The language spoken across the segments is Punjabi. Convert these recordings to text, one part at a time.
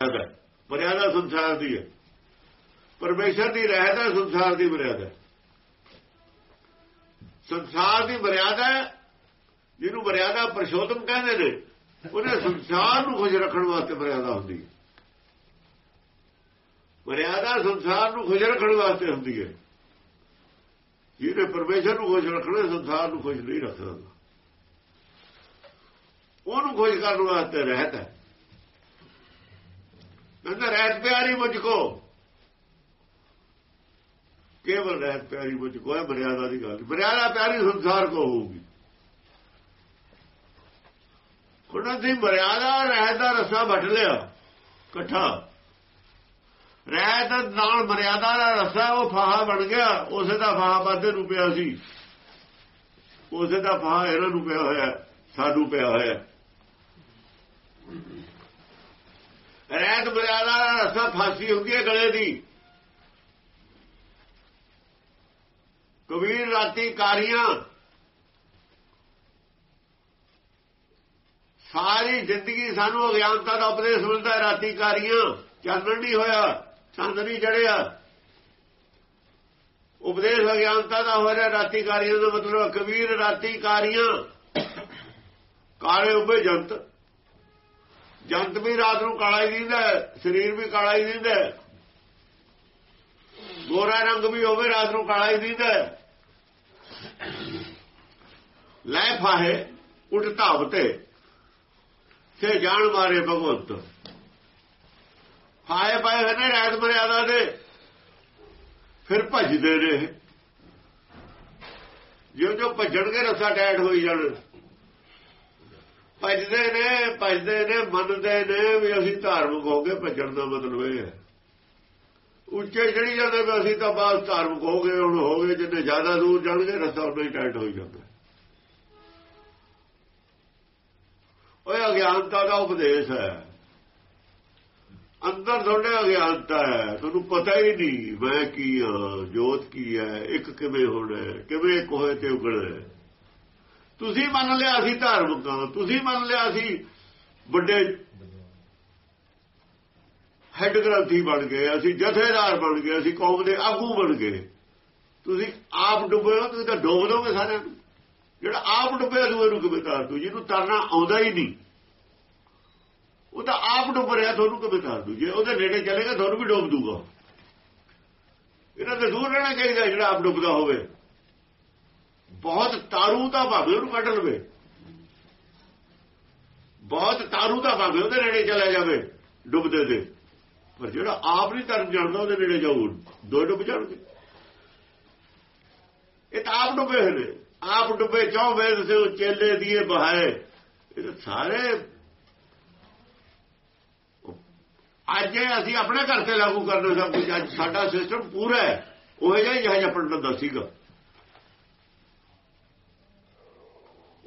ਮਰਿਆਦਾ ਮਰਿਆਦਾ ਸੰਸਾਰ ਦੀ ਹੈ। ਪਰਮੇਸ਼ਰ ਦੀ ਰਹਿਤ ਹੈ ਸੰਸਾਰ ਦੀ ਮਰਿਆਦਾ ਸੰਸਾਰ ਦੀ ਮਰਿਆਦਾ ਜਿਹਨੂੰ ਮਰਿਆਦਾ ਪਰਸ਼ੋਤਮ ਕਹਿੰਦੇ ਨੇ, ਉਹਨੇ ਸੰਸਾਰ ਨੂੰ ਖੁਸ਼ ਰੱਖਣ ਵਾਸਤੇ ਮਰਿਆਦਾ ਹੁੰਦੀ ਹੈ। ਮਰਿਆਦਾ ਸੰਸਾਰ ਨੂੰ ਖੁਸ਼ ਰੱਖਣ ਵਾਸਤੇ ਹੁੰਦੀ ਹੈ। ਜਿਹਨੇ ਪਰਮੇਸ਼ਰ ਨੂੰ ਖੁਸ਼ ਰੱਖਣਾ, ਸੰਸਾਰ ਨੂੰ ਖੁਸ਼ ਨਹੀਂ ਰੱਖਦਾ ਉਹਨੂੰ ਖੁਸ਼ ਕਰਨ ਵਾਸਤੇ ਰਹਿਤ ਹੈ। ਕਹਿੰਦਾ, ਰਹਿਤ ਪਿਆਰੀ ਮੁਝ ਕੋ। ਕੇਵਲ ਰਹਿਤ ਪਿਆਰੀ ਮੁਝ ਕੋ ਹੈ ਮਰਿਆਦਾ ਦੀ ਗੱਲ। ਮਰਿਆਦਾ ਪਿਆਰੀ ਸੰਸਾਰ ਕੋ ਹੋਊਗੀ। ਉਹਨਾਂ ਦੀ ਮਰਿਆਦਾ ਰਹਿਤ ਦਾ ਰਸਾ ਵਟ ਲਿਆ, ਇਕੱਠਾ। ਰਹਿਤ ਨਾਲ ਮਰਿਆਦਾ ਦਾ ਰਸਾ, ਉਹ ਫਾਹਾ ਬਣ ਗਿਆ। ਉਸੇ ਦਾ ਫਾਹਾ ਬਾਦੇ ਨੂੰ ਪਿਆ ਸੀ। ਉਸੇ ਦਾ ਫਾਹਾ ਇਹਨਾਂ ਨੂੰ ਪਿਆ ਹੋਇਆ, ਸਾਨੂੰ ਪਿਆ ਹੋਇਆ। ਰਹਿਤ ਮਰਿਆਦਾ ਦਾ ਰਸਾ ਫਾਸੀ ਹੁੰਦੀ ਹੈ ਗਲੇ ਦੀ। ਕਬੀਰ ਰਾਤੀ ਕਾਰੀਆਂ ਸਾਰੀ ਜ਼ਿੰਦਗੀ ਸਾਨੂੰ ਅਗਿਆਨਤਾ ਦਾ ਉਪਦੇਸ਼ ਮਿਲਦਾ ਰਾਤੀ ਕਾਰੀਆਂ। ਚਾਨਣ ਨਹੀਂ ਹੋਇਆ, ਚੰਦ ਨਹੀਂ ਚੜਿਆ ਉਪਦੇਸ਼ ਅਗਿਆਨਤਾ ਦਾ ਹੋ ਰਿਹਾ ਰਾਤੀ ਕਾਰੀਆਂ ਦਾ ਮਤਲਬ ਕਬੀਰ ਰਾਤੀ ਕਾਰੀਆਂ। ਕਾਲੇ ਉਬੇ ਜੰਤ। ਜੰਤ ਵੀ ਰਾਤ ਨੂੰ ਕਾਲਾ ਹੀ ਦਿੰਦਾ ਸਰੀਰ ਵੀ ਕਾਲਾ ਹੀ ਦਿੰਦਾ ਗੋਰਾ ਰੰਗ ਵੀ ਹੋਵੇ, ਰਾਤ ਨੂੰ ਕਾਲਾ ਹੀ ਦਿੰਦਾ ਲੈ ਫਾਹੇ, ਉਠ ਧਾਵਤੇ ਤੇ ਜਾਣ ਮਾਰੇ ਭਗਵੰਤ। ਫਾਏ ਪਾਏ ਹੋਏ ਨੇ ਰਾਤ ਮਰਿਆਦਾ ਦੇ, ਫਿਰ ਭੱਜਦੇ ਰਹੇ ਜਿਉਂ ਜੋ ਭੱਜਣਗੇ ਰਸਾ ਟੈਟ ਹੋਈ ਜਾਣ। ਭੱਜਦੇ ਨੇ ਭੱਜਦੇ ਨੇ, ਮੰਨਦੇ ਨੇ ਵੀ ਅਸੀਂ ਧਾਰਮਿਕ ਹੋ ਗਏ ਭੱਜਣ ਦਾ ਮਤਲਬ ਇਹ ਹੈ। ਉੱਚੇ ਚੜੀ ਜਾਂਦੇ ਵੀ ਅਸੀਂ ਤਾਂ ਬਾਅਦ ਧਾਰਮਿਕ ਹੋ ਗਏ, ਹੁਣ ਹੋ ਗਏ, ਜਿੰਨੇ ਜ਼ਿਆਦਾ ਦੂਰ ਜਾਣਗੇ, ਰਸਤਾ ਉਨਾ ਹੀ ਟਾਈਟ ਹੋਈ ਜਾਂਦਾ। ਉਹ ਅਗਿਆਨਤਾ ਦਾ ਉਪਦੇਸ਼ ਹੈ। ਅੰਦਰ ਤੁਹਾਡੇ ਅਗਿਆਨਤਾ ਹੈ, ਤੁਹਾਨੂੰ ਪਤਾ ਹੀ ਨਹੀਂ, ਮੈਂ ਕੀ ਹਾਂ, ਜੋਤ ਕੀ ਹੈ, ਇੱਕ ਕਿਵੇਂ ਹੋਣਾ ਕਿਵੇਂ ਇੱਕ ਹੋਏ ਤੇ ਉਗਣਾ ਤੁਸੀਂ ਮੰਨ ਲਿਆ ਅਸੀਂ ਧਾਰਮਿਕ ਤੁਸੀਂ ਮੰਨ ਲਿਆ ਅਸੀਂ ਵੱਡੇ ਹੈੱਡ ਗ੍ਰੰਥੀ ਬਣ ਗਏ, ਅਸੀਂ ਜਥੇਦਾਰ ਬਣ ਗਏ, ਅਸੀਂ ਕੌਮ ਦੇ ਆਗੂ ਬਣ ਗਏ। ਤੁਸੀਂ ਆਪ ਡੁੱਬੇ ਹੋ, ਤੁਸੀਂ ਤਾਂ ਡੋਬ ਦੋਗੇ ਸਾਰਿਆਂ ਨੂੰ। ਜਿਹੜਾ ਆਪ ਡੁੱਬਿਆ ਦੂਏ ਨੂੰ ਕਿਵੇਂ ਤਾਰ ਦੂ ਜਿਹਨੂੰ ਤਰਨਾ ਆਉਂਦਾ ਹੀ ਨਹੀਂ। ਉਹ ਤਾਂ ਆਪ ਡੁੱਬ ਰਿਹਾ, ਤੁਹਾਨੂੰ ਕਿਵੇਂ ਤਾਰ ਦੂ ਜੇ ਉਹਦੇ ਨੇੜੇ ਚਲੇਗਾ, ਤੁਹਾਨੂੰ ਵੀ ਡੋਬ ਦੂਗਾ ਇਹਨਾਂ ਤੇ ਦੂਰ ਰਹਿਣਾ ਚਾਹੀਦਾ ਜਿਹੜਾ ਆਪ ਡੁੱਬਦਾ ਹੋਵੇ। ਬਹੁਤ ਤਾਰੂ ਦਾ ਭਾਵੇਂ ਉਹਨੂੰ ਕੱਢ ਲਵੇ। ਬਹੁਤ ਤਾਰੂ ਦਾ ਭਾਵੇਂ ਉਹਦੇ ਨੇੜੇ ਚਲਾ ਜਾਵੇ ਡੁੱਬਦੇ ਦੇ ਪਰ ਜਿਹੜਾ ਆਪ ਨਹੀਂ ਤਰਨ ਜਾਣਦਾ, ਉਹਦੇ ਨੇੜੇ ਜਾਊ ਦੋ ਡੁੱਬ ਜਾਣਗੇ। ਇਹ ਤਾਂ ਆਪ ਡੁੱਬੇ ਹੋਏ ਨੇ। ਆਪ ਡੁੱਬੇ ਚੌ ਵੇਦ ਸੇ ਉਹ ਚੇਲੇ ਦੀਏ ਬਹਾਏ। ਇਹ ਤਾਂ ਸਾਰੇ ਅੱਜ ਅਸੀਂ ਆਪਣੇ ਘਰ ਤੇ ਲਾਗੂ ਕਰਨਾ ਸਭ ਕੁਝ। ਅੱਜ ਸਾਡਾ ਸਿਸਟਮ ਪੂਰਾ ਹੈ। ਉਹ ਜਿਹਾ ਜਿਹਾ ਜਿਹਾ ਸੀਗਾ।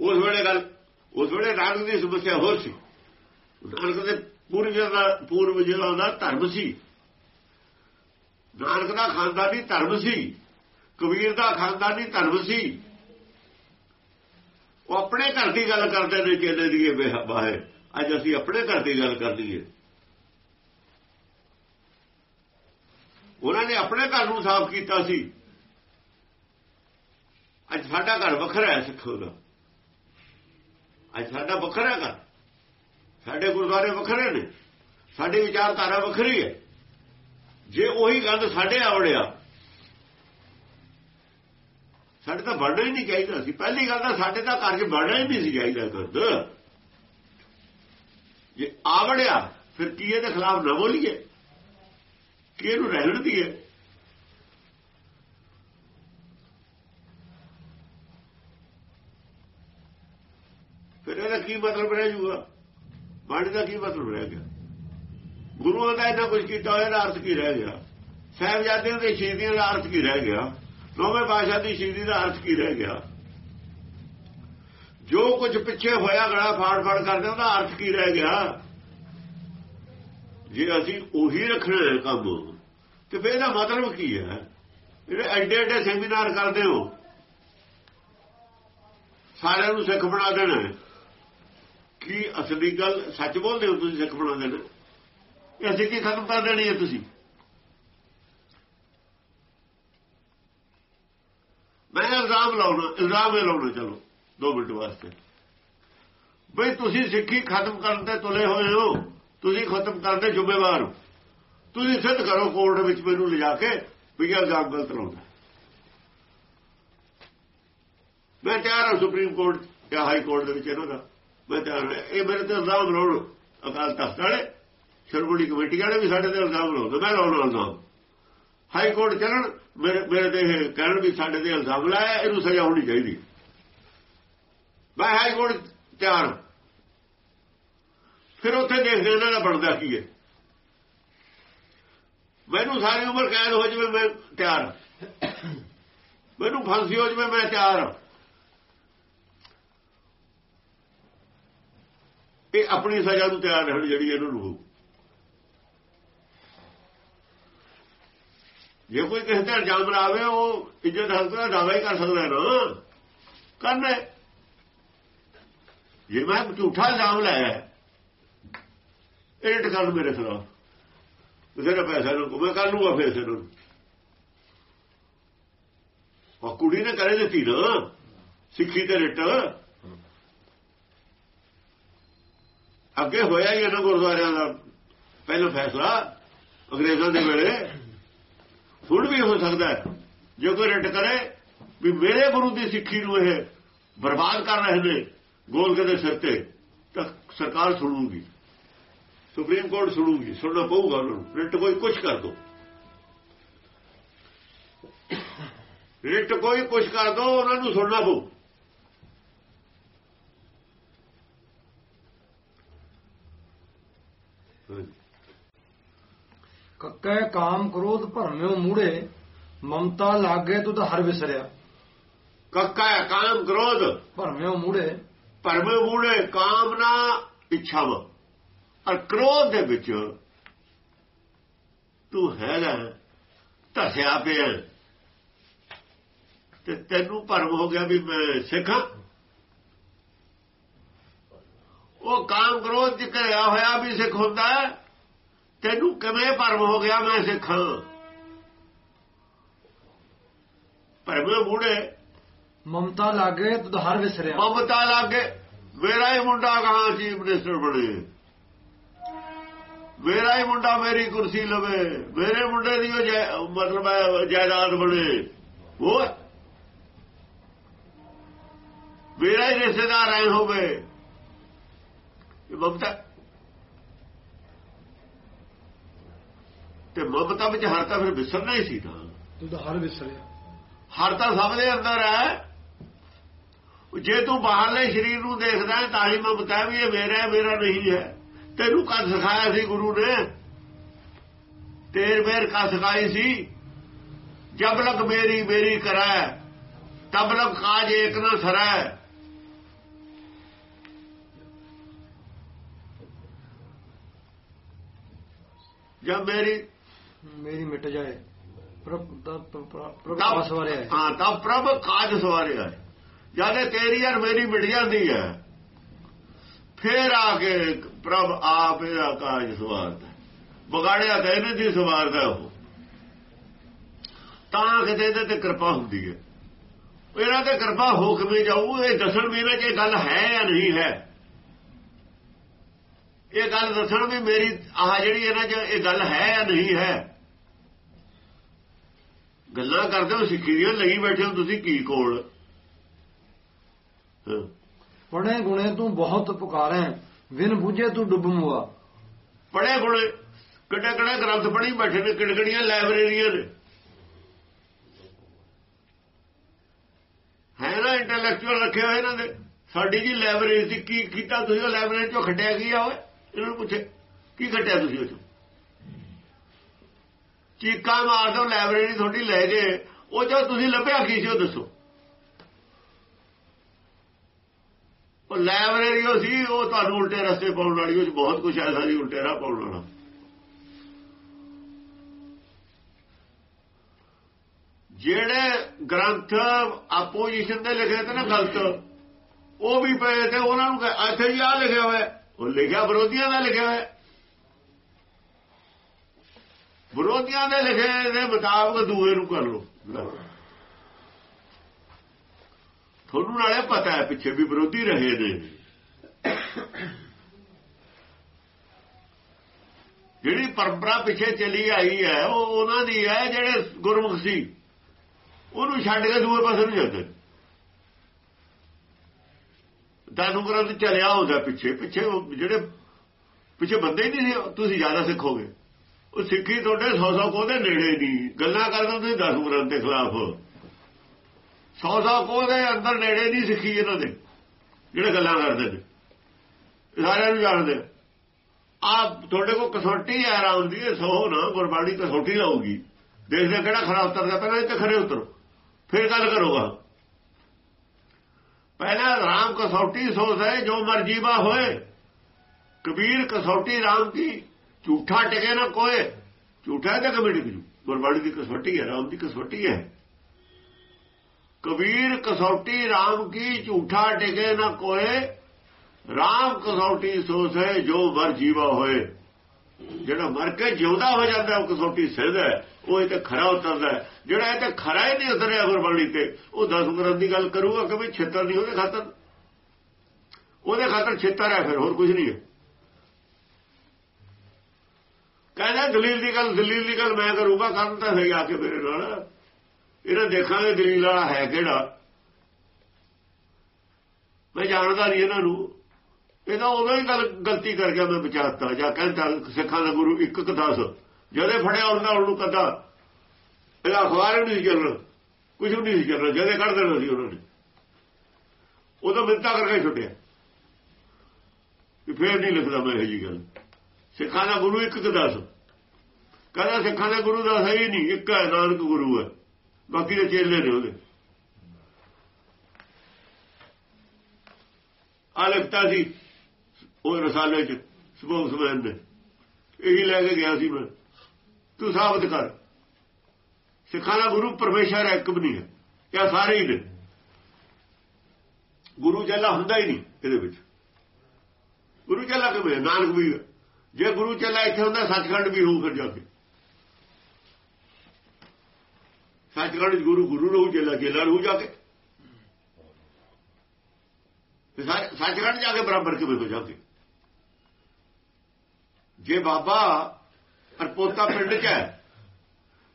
ਉਸ ਵੇਲੇ ਗੱਲ, ਉਸ ਵੇਲੇ ਨਾਨਕ ਦੀ ਸਮੱਸਿਆ ਹੋਰ ਸੀ। ਨਾਨਕ ਦੇ ਪੂਰਵਜਾਂ ਦਾ ਪੂਰਵ ਪੂਰਵਜਾਂ ਦਾ ਧਰਮ ਸੀ। ਨਾਨਕ ਦਾ ਖਾਨਦਾਨੀ ਧਰਮ ਸੀ। ਕਬੀਰ ਦਾ ਖਾਨਦਾਨੀ ਧਰਮ ਸੀ। ਉਹ ਆਪਣੇ ਘਰ ਦੀ ਗੱਲ ਕਰਦੇ ਨੇ ਚੇਲੇ ਦੀ ਬਾਹਰ ਅੱਜ ਅਸੀਂ ਆਪਣੇ ਘਰ ਦੀ ਗੱਲ ਕਰਦੀ ਹੈ ਉਹਨਾਂ ਨੇ ਆਪਣੇ ਘਰ ਨੂੰ ਸਾਫ਼ ਕੀਤਾ ਸੀ। ਅੱਜ ਸਾਡਾ ਘਰ ਵੱਖਰਾ ਹੈ ਸਿੱਖੋ ਦਾ। ਅੱਜ ਸਾਡਾ ਵੱਖਰਾ ਘਰ। ਸਾਡੇ ਗੁਰਦੁਆਰੇ ਵੱਖਰੇ ਨੇ। ਸਾਡੀ ਵਿਚਾਰਧਾਰਾ ਵੱਖਰੀ ਹੈ। ਜੇ ਉਹੀ ਗੱਲ ਸਾਡੇ ਆਵੜਿਆ, ਸਾਡੇ ਤਾਂ ਬਣਨਾ ਹੀ ਨਹੀਂ ਚਾਹੀਦਾ ਸੀ। ਪਹਿਲੀ ਗੱਲ ਤਾਂ ਸਾਡੇ ਤਾਂ ਘਰ 'ਚ ਵੜਨਾ ਹੀ ਨਹੀਂ ਸੀ ਚਾਹੀਦਾ ਕਰਦ ਜੇ ਆਵੜਿਆ, ਫਿਰ ਕੀ ਇਹਦੇ ਖਿਲਾਫ ਨਾ ਬੋਲੀਏ? ਕਿ ਇਹਨੂੰ ਰਹਿਣ ਦੀਏ ਫਿਰ ਇਹਦਾ ਕੀ ਮਤਲਬ ਰਹਿ ਜੂਗਾ? ਬਾਣੀ ਦਾ ਕੀ ਮਤਲਬ ਰਹਿ ਗਿਆ? ਗੁਰੂਆਂ ਦਾ ਇਹਨਾਂ ਕੁਝ ਕੀਤਾ ਹੋਇਆ ਦਾ ਅਰਥ ਕੀ ਰਹਿ ਗਿਆ? ਸਾਹਿਬਜ਼ਾਦਿਆਂ ਦੇ ਸ਼ਹੀਦੀਆਂ ਦਾ ਅਰਥ ਕੀ ਰਹਿ ਗਿਆ? ਨੌਵੇਂ ਪਾਸ਼ਾ ਦੀ ਸ਼ਹੀਦੀ ਦਾ ਅਰਥ ਕੀ ਰਹਿ ਗਿਆ? ਜੋ ਕੁਝ ਪਿੱਛੇ ਹੋਇਆ ਗੜਾ ਫਾੜ ਫਾੜ ਕਰਦੇ, ਉਹਦਾ ਅਰਥ ਕੀ ਰਹਿ ਗਿਆ? ਜੇ ਅਸੀਂ ਉਹੀ ਰੱਖਣਾ ਹੈ ਕੰਮ, ਤੇ ਫਿਰ ਇਹਦਾ ਮਤਲਬ ਕੀ ਹੈ? ਜਿਹੜੇ ਐਡੇ ਐਡੇ ਸੈਮੀਨਾਰ ਕਰਦੇ ਹੋ, ਸਾਰਿਆਂ ਨੂੰ ਸਿੱਖ ਬਣਾ ਦੇਣਾ ਕੀ ਅਸਲੀ ਗੱਲ ਸੱਚ ਬੋਲਦੇ ਹੋ ਤੁਸੀਂ ਸਿੱਖ ਬਣਾ ਦੇਣਾ ਇਹ ਸਿੱਖੀ ਖਤਮ ਕਰ ਦੇਣੀ ਹੈ ਤੁਸੀਂ? ਮੈਂ ਇਲਜ਼ਾਮ ਲਾਉਣਾ, ਇਲਜ਼ਾਮ ਹੀ ਲਾਉਣਾ, ਚਲੋ 2 ਮਿੰਟ ਵਾਸਤੇ। ਬਈ ਤੁਸੀਂ ਸਿੱਖੀ ਖਤਮ ਕਰਨ ਤੇ ਤੁਲੇ ਹੋਏ ਹੋ, ਤੁਸੀਂ ਖਤਮ ਕਰਨ ਦੇ ਜ਼ਿੰਮੇਵਾਰ ਹੋ। ਤੁਸੀਂ ਸਿੱਧ ਕਰੋ ਕੋਰਟ ਵਿੱਚ ਮੈਨੂੰ ਲਿਜਾ ਕੇ ਵੀ ਇਹ ਇਲਜ਼ਾਮ ਗਲਤ ਲਾਉਂਦਾ ਮੈਂ ਤਿਆਰ ਹਾਂ ਸੁਪਰੀਮ ਕੋਰਟ ਜਾਂ ਹਾਈ ਕੋਰਟ ਦੇ ਵਿੱਚ ਇਹਨਾਂ ਦਾ। ਮੈਂ ਤਿਆਰ ਹਾਂ ਇਹ ਮੇਰੇ ਤੇ ਇਲਜ਼ਾਮ ਲਾਉਣ ਅਕਾਲ ਤਖਤ ਵਾਲੇ, ਸ਼ਰਮਣੀ ਕਮੇਟੀ ਵਾਲੇ ਵੀ ਸਾਡੇ ਤੇ ਇਲਜ਼ਾਮ ਲਾਉਂਦੇ ਮੈਂ ਲਾਉਣਾ ਇਲਜ਼ਾਮ ਹਾਈ ਕੋਰਟ ਚੱਲਣ, ਮੇਰੇ ਮੇਰੇ ਤੇ ਕਹਿਣ ਵੀ ਸਾਡੇ ਤੇ ਇਲਜ਼ਾਮ ਲਾਇਆ, ਇਹਨੂੰ ਸਜ਼ਾ ਹੋਣੀ ਚਾਹੀਦੀ। ਮੈਂ ਹਾਈ ਕੋਰਟ ਤਿਆਰ। ਫਿਰ ਉੱਥੇ ਦੇਖਦੇ ਇਹਨਾਂ ਦਾ ਬਣਦਾ ਕੀ ਹੈ। ਮੈਨੂੰ ਸਾਰੀ ਉਮਰ ਕੈਦ ਹੋ ਜਵੇ ਮੈਂ ਤਿਆਰ। ਮੈਨੂੰ ਫਾਂਸੀ ਹੋ ਜਵੇ ਮੈਂ ਤਿਆਰ। ਹਾਂ ਇਹ ਆਪਣੀ ਸਜ਼ਾ ਨੂੰ ਤਿਆਰ ਰਹਿਣ ਜਿਹੜੀ ਇਹਨੂੰ ਨੂੰ ਜੇ ਕੋਈ ਕਿਸੇ ਤੇ ਇਲਜ਼ਾਮ ਲਾਵੇ, ਉਹ ਇੱਜ਼ਤ ਹੱਕ ਦਾ ਦਾਵਾ ਹੀ ਕਰ ਸਕਦਾ ਨਾ। ਕਰਨਾ ਜੇ ਮੈਂ ਝੂਠਾ ਇਲਜ਼ਾਮ ਲਾਇਆ ਇਹ ਟਕਣ ਮੇਰੇ ਖਿਲਾਫ। ਕਿਸੇ ਦਾ ਪੈਸਾ ਨੂੰ ਮੈਂ ਕਰ ਲੂਗਾ ਫਿਰ ਸਿਰ ਨੂੰ। ਉਹ ਕੁੜੀ ਨੇ ਕਰੇ ਦਿੱਤੀ ਨਾ, ਸਿੱਖੀ ਤੇ ਰਿਟ। ਅੱਗੇ ਹੋਇਆ ਹੀ ਇਹਨਾਂ ਗੁਰਦੁਆਰਿਆਂ ਦਾ ਪਹਿਲਾ ਫੈਸਲਾ, ਅੰਗਰੇਜ਼ਾਂ ਦੇ ਵੇਲੇ। ਹੁਣ ਵੀ ਹੋ ਸਕਦਾ ਜੇ ਕੋਈ ਰਿਟ ਕਰੇ ਵੀ ਮੇਰੇ ਗੁਰੂ ਦੀ ਸਿੱਖੀ ਨੂੰ ਇਹ ਬਰਬਾਦ ਕਰ ਰਹੇ ਨੇ, ਗੋਲਕ ਦੇ ਸਿਰ ਤੇ, ਤਾਂ ਸਰਕਾਰ ਸੁਣੂਗੀ। ਸੁਪਰੀਮ ਕੋਰਟ ਸੁਣੂਗੀ, ਸੁਣਨਾ ਪਊਗਾ ਉਹਨਾਂ ਨੂੰ। ਰਿਟ ਕੋਈ ਕੁਝ ਕਰ ਦੋ। ਰਿਟ ਕੋਈ ਕੁਝ ਕਰ ਦੋ, ਉਹਨਾਂ ਨੂੰ ਸੁਣਨਾ ਪਊ। ਕੱਕੈ ਕਾਮ ਕ੍ਰੋਧ ਭਰਮਿਓ ਮੂੜੇ ਮਮਤਾ ਲਾਗੇ ਤੂੰ ਤਾਂ ਹਰ ਵਿਸਰਿਆ। ਕੱਕਾ ਕਾਮ ਕ੍ਰੋਧ ਭਰਮਿਓ ਮੂੜੇ। ਪਰਮੇ ਮੂੜੇ ਕਾਮਨਾ ਇੱਛਾਵਾਂ। ਔਰ ਕ੍ਰੋਧ ਦੇ ਵਿੱਚ ਤੂੰ ਹੈਗਾ ਧਸਿਆ ਪਿਆ। ਤੇ ਤੈਨੂੰ ਭਰਮ ਹੋ ਗਿਆ ਵੀ ਮੈਂ ਸਿੱਖਾਂ ਉਹ ਕਾਮ ਕ੍ਰੋਧ ਚ ਘਿਰਿਆ ਹੋਇਆ ਵੀ ਸਿੱਖ ਹੁੰਦਾ ਹੈ ਤੈਨੂੰ ਕਿਵੇਂ ਭਰਮ ਹੋ ਗਿਆ ਮੈਂ ਸਿੱਖਾਂ? ਭਰਮੇ ਮੂੜੇ ਮਮਤਾ ਲਾਗੇ ਹਰ ਵਿਸਰਿਆ। ਮਮਤਾ ਲੱਗੇ। ਮੇਰਾ ਹੀ ਮੁੰਡਾ ਕਹਾਂ ਚੀਫ ਮਿਨਿਸਟਰ ਬਣੇ। ਮੇਰਾ ਹੀ ਮੁੰਡਾ ਮੇਰੀ ਕੁਰਸੀ ਲਵੇ। ਮੇਰੇ ਮੁੰਡੇ ਦੀ ਉਹ ਮਤਲਬ ਹੈ ਜਾਇਦਾਦ ਬਣੇ। ਉਹ ਮੇਰਾ ਹੀ ਰਿਸ਼ਤੇਦਾਰ ਆਏ ਹੋਵੇ। ਇਹ ਮਮਤਾ ਤੇ ਮਮਤਾ ਵਿੱਚ ਹਰ ਤਾਂ ਫਿਰ ਵਿਸਰਨਾ ਹੀ ਸੀ ਤੂੰ। ਤਾਂ ਹਰ ਵਿਸਰਿਆ। ਹਰ ਤਾਂ ਸਭ ਦੇ ਅੰਦਰ ਹੈ। ਜੇ ਤੂੰ ਬਾਹਰਲੇ ਸਰੀਰ ਨੂੰ ਦੇਖਦਾ ਹੈ ਤਾਂ ਹੀ ਮਮਤਾ ਵੀ ਇਹ ਮੇਰਾ ਹੈ ਮੇਰਾ ਨਹੀਂ ਹੈ। ਤੈਨੂੰ ਕਦ ਸਿਖਾਇਆ ਸੀ ਗੁਰੂ ਨੇ? ਤੇਰ ਮੇਰ ਕਾ ਸਿਖਾਈ ਸੀ? ਜਬ ਲਗ ਮੇਰੀ ਮੇਰੀ ਕਰੈ ਤਬ ਲਗ ਕਾਜ ਏਕ ਨਾ ਸਰੈ। ਜਬ ਮੇਰੀ ਮੇਰੀ ਮਿਟ ਜਾਏ। ਪ੍ਰਭ ਦਾ ਪ੍ਰਭ ਸਵਾਰਿਆ ਹੈ ਤਬ ਪ੍ਰਭ ਕਾਜ ਸਵਾਰਿਆ ਜਦ ਤੇਰੀ ਯਾਰ ਮੇਰੀ ਮਿਟ ਜਾਂਦੀ ਹੈ ਫੇਰ ਆ ਕੇ ਪ੍ਰਭ ਆਪ ਇਹਦਾ ਕਾਜ ਸਵਾਰਦਾ ਬਗਾੜਿਆ ਤਾਂ ਇਹਨੇ ਦੀ ਸਵਾਰਦਾ ਉਹ। ਤਾਂ ਕਿਤੇ ਤੇ ਕਿਰਪਾ ਹੁੰਦੀ ਹੈ। ਇਹਨਾਂ ਤੇ ਕਿਰਪਾ ਹੋ ਕਿਵੇਂ ਜਾਊ ਇਹ ਦੱਸਣ ਵੀ ਨਾ ਕਿ ਗੱਲ ਹੈ ਜਾਂ ਨਹੀਂ ਹੈ। ਇਹ ਗੱਲ ਦੱਸਣ ਵੀ ਮੇਰੀ ਆਹ ਜਿਹੜੀ ਇਹਨਾਂ 'ਚ ਇਹ ਗੱਲ ਹੈ ਜਾਂ ਨਹੀਂ ਹੈ। ਗੱਲਾਂ ਕਰਦੇ ਹੋ ਸਿੱਖੀ ਦੀਆਂ ਲਈ ਬੈਠੇ ਹੋ ਤੁਸੀਂ ਕੀ ਕੋਲ? ਪੜੇ ਗੁਣੇ ਤੂੰ ਬਹੁਤ ਪੁਕਾਰੈ ਵਿਨ ਬੁਝੇ ਤੂੰ ਡੁੱਬ ਮੁਆ ਪੜੇ ਗੁਣੇ ਕਿੱਡੇ ਕਿੱਡੇ ਗ੍ਰੰਥ ਪੜ੍ਹੀ ਬੈਠੇ ਨੇ ਕਿੜਕੜੀਆਂ ਲਾਇਬ੍ਰੇਰੀਆਂ ਨੇ? ਹੈ ਨਾ ਇੰਟੈਲੈਕਚੁਅਲ ਰੱਖੇ ਹੋਏ ਇਹਨਾਂ ਦੇ? ਸਾਡੀ ਜੀ ਲਾਇਬ੍ਰੇਰੀ ਸੀ ਕੀ ਕੀਤਾ ਤੁਸੀਂ? ਉਹ ਲਾਇਬ੍ਰੇਰੀ ਚੋਂ ਖੱਟਿਆ ਕੀ ਆ ਓਏ? ਇਹਨਾਂ ਨੂੰ ਪੁੱਛੇ ਕੀ ਖੱਟਿਆ ਤੁਸੀਂ ਉਹ ਚੀਕਾਂ ਮਾਰ ਦੋ ਲਾਇਬ੍ਰੇਰੀ ਤੁਹਾਡੀ ਲੈ ਗਏ ਉਹ ਜੋ ਤੁਸੀਂ ਲੱਭਿਆ ਕੀ ਸੀ ਉਹ ਦੱਸੋ। ਉਹ ਲਾਇਬ੍ਰੇਰੀ ਉਹ ਸੀ, ਉਹ ਤੁਹਾਨੂੰ ਉਲਟੇ ਰਸਤੇ ਪਾਉਣ ਵਾਲੀ, ਉਹ ਬਹੁਤ ਕੁਝ ਐਸਾ ਸੀ ਉਲਟੇ ਰਾਹ ਪਾਉਣ ਵਾਲਾ। ਜਿਹੜੇ ਗ੍ਰੰਥ ਆਪੋਜੀਸ਼ਨ ਦੇ ਲਿਖੇ ਤੇ ਨਾ ਗਲਤ, ਉਹ ਵੀ ਪਏ ਤੇ ਉਹਨਾਂ ਨੂੰ ਇੱਥੇ ਜੀ ਆ ਲਿਖਿਆ ਹੋਇਆ ਉਹ ਲਿਖਿਆ ਵਿਰੋਧੀਆਂ ਦਾ ਲਿਖਿਆ ਹੋਇਆ ਵਿਰੋਧੀਆਂ ਦੇ ਲਿਖੇ ਦੇ ਮੁਤਾਬਕ ਦੂਏ ਨੂੰ ਕਰ ਲੋ ਤੁਹਾਨੂੰ ਨਾਲੇ ਪਤਾ ਹੈ, ਪਿੱਛੇ ਵੀ ਵਿਰੋਧੀ ਰਹੇ ਨੇ। ਜਿਹੜੀ ਪਰੰਪਰਾ ਪਿੱਛੇ ਚੱਲੀ ਆਈ ਹੈ, ਉਹ ਉਹਨਾਂ ਦੀ ਹੈ, ਜਿਹੜੇ ਗੁਰਮੁਖ ਸੀ। ਉਹਨੂੰ ਛੱਡ ਕੇ ਦੂਏ ਪਾਸੇ ਨੂੰ ਜਾਂਦੇ ਦਾਨੂ ਗ੍ਰੰਥ ਚੱਲਿਆ ਹੁੰਦਾ ਪਿੱਛੇ ਪਿੱਛੇ ਜਿਹੜੇ ਪਿੱਛੇ ਬੰਦੇ ਹੀ ਨਹੀਂ ਸੀ, ਤੁਸੀਂ ਜ਼ਿਆਦਾ ਸਿੱਖੋਗੇ। ਉਹ ਸਿੱਖੀ ਤੁਹਾਡੇ 100 100 ਕੋਹ ਦੇ ਨੇੜੇ ਨਹੀਂ ਗੱਲਾਂ ਕਰਦੇ ਤੁਸੀਂ ਦਾਨੂ ਗ੍ਰੰਥ ਦੇ ਖਿਲਾਫ। 100 100 ਕੋਹ ਅੰਦਰ ਨੇੜੇ ਨਹੀਂ ਸਿੱਖੀ ਇਹਨਾਂ ਦੇ, ਜਿਹੜੇ ਗੱਲਾਂ ਕਰਦੇ ਨੇ। ਸਾਰਿਆਂ ਨੂੰ ਜਾਣਦੇ। ਆਪ ਤੁਹਾਡੇ ਕੋਲ ਕਸੌਟੀ ਆ ਰਾਮ ਦੀ ਇਹ ਸੋ ਨਾ ਗੁਰਬਾਣੀ ਕਸੌਟੀ ਲਾਊਗੀ। ਦੇਖਦੇ ਕਿਹੜਾ ਖਰਾ ਉਤਰਦਾ, ਪਹਿਲਾਂ ਇੱਥੇ ਖਰੇ ਉਤਰੋ। ਫਿਰ ਗੱਲ ਕਰੋਗਾ। ਪਹਿਲਾਂ ਰਾਮ ਕਸੌਟੀ ਸੋਚ ਹੈ, ਜੋ ਮਰਜ਼ੀ ਬਾ ਹੋਏ। ਕਬੀਰ ਕਸੌਟੀ ਰਾਮ ਕੀ ਝੂਠਾ ਟਿਕੇ ਨਾ ਕੋਏ। ਝੂਠਾ ਤੇ ਕਬੀਰ ਟਿਕ ਜੂ ਗੁਰਬਾਣੀ ਦੀ ਕਸੌਟੀ ਹੈ, ਰਾਮ ਦੀ ਕਸੌਟੀ ਹੈ। ਕਬੀਰ ਕਸੌਟੀ, ਰਾਮ ਕੀ ਝੂਠਾ ਟਿਕੇ ਨਾ ਕੋਏ। ਰਾਮ ਕਸੌਟੀ ਸੋਚ ਹੈ ਜੋ ਮਰ ਜੀਵਾ ਹੋਏ। ਜਿਹੜਾ ਮਰ ਕੇ ਜਿਉਂਦਾ ਹੋ ਜਾਂਦਾ, ਉਹ ਕਸੌਟੀ ਸਿੱਧ ਹੈ। ਉਹ ਇਹ ਤੇ ਖਰਾ ਉਤਰਦਾ ਜਿਹੜਾ ਇਹ ਤੇ ਖਰਾ ਹੀ ਨਹੀਂ ਉਤਰਿਆ ਗੁਰਬਾਣੀ ਤੇ, ਉਹ ਦਸ ਗ੍ਰੰਥ ਦੀ ਗੱਲ ਕਰੂਗਾ ਕਿ ਵੀ ਛੇਤਰ ਨਹੀਂ ਉਹਦੇ ਖਾਤਰ। ਉਹਦੇ ਖਾਤਰ ਛੇਤਰ ਹੈ ਫਿਰ, ਹੋਰ ਕੁਝ ਨਹੀਂ ਹੈ। ਕਹਿੰਦਾ ਦਲੀਲ ਦੀ ਗੱਲ, ਦਲੀਲ ਦੀ ਗੱਲ ਮੈਂ ਕਰੂੰਗਾ, ਕਰਨ ਤਾਂ ਸਹੀ ਆ ਕੇ ਮੇਰੇ ਨਾਲ। ਇਹਨਾਂ ਦੇਖਾਂਗੇ ਦਲੀਲ ਵਾਲਾ ਹੈ ਕਿਹੜਾ। ਮੈਂ ਜਾਣਦਾ ਨਹੀਂ ਇਹਨਾਂ ਨੂੰ। ਇਹਦਾ ਉਦੋਂ ਹੀ ਗੱਲ ਗਲਤੀ ਕਰ ਗਿਆ ਮੈਂ ਵਿਚਾਰਤਾ ਜਾਂ ਕਹਿੰਦਾ ਸਿੱਖਾਂ ਦਾ ਗੁਰੂ ਇੱਕ ਕ ਦੱਸ ਜਦੇ ਫੜਿਆ ਉਹਨਾਂ ਉਹਨੂੰ ਕਦਾ ਇਹਦਾ ਅਖਬਾਰ ਨਹੀਂ ਚੱਲਣਾ ਕੁਝ ਨਹੀਂ ਸੀ ਚੱਲਣਾ, ਜਦੇ ਕੱਢ ਦੇਣਾ ਸੀ ਉਹਨਾਂ ਨੇ। ਉਦੋਂ ਮਿੰਤਾ ਕਰਕੇ ਛੁੱਟਿਆ। ਕਿ ਫੇਰ ਨਹੀਂ ਲਿਖਦਾ ਮੈਂ ਇਹ ਜੀ ਗੱਲ। ਸਿੱਖਾਂ ਦਾ ਗੁਰੂ ਇੱਕ ਕ ਦੱਸ। ਕਹਿੰਦਾ ਸਿੱਖਾਂ ਦਾ ਗੁਰੂ ਦਾ ਸਹੀ ਨਹੀਂ, ਇੱਕ ਹੈ, ਨਾਨਕ ਗੁਰੂ ਹੈ। ਬਾਕੀ ਦੇ ਚੇਲੇ ਨੇ ਉਹਦੇ। ਆ ਲਿਖਤਾ ਸੀ ਉਹ ਰਸਾਲੇ ਚ ਸਪੋਕਸਮੈਨ ਨੇ ਇਹੀ ਲੈ ਕੇ ਗਿਆ ਸੀ ਮੈਂ। ਤੂੰ ਸਾਬਤ ਕਰ। ਸਿੱਖਾਂ ਦਾ ਗੁਰੂ ਪਰਮੇਸ਼ਰ ਹੈ, ਇੱਕ ਵੀ ਨਹੀਂ ਹੈ। ਇਹ ਸਾਰੇ ਹੀ ਨੇ। ਗੁਰੂ ਚੱਲਾ ਹੁੰਦਾ ਹੀ ਨਹੀਂ ਇਹਦੇ ਵਿੱਚ। ਗੁਰੂ ਚੱਲਾ ਕਿਵੇਂ ਨਾਨਕ ਵੀ ਜੇ ਗੁਰੂ ਚੱਲਾ ਇੱਥੇ ਹੁੰਦਾ, ਸੱਚਖੰਡ ਵੀ ਹੋਊ ਫਿਰ ਜਾ ਕੇ। ਸੱਚਖੰਡ ਗੁਰੂ ਗੁਰੂ ਰਹੂ ਚੱਲਾ ਚੱਲਾ ਰਹੂ ਜਾ ਕੇ। ਸੱਚਖੰਡ ਜਾ ਕੇ ਬਰਾਬਰ ਕਿਵੇਂ ਹੋ ਕੇ? ਜੇ ਬਾਬਾ ਪਰ ਪੋਤਾ ਪਿੰਡ 'ਚ ਹੈ,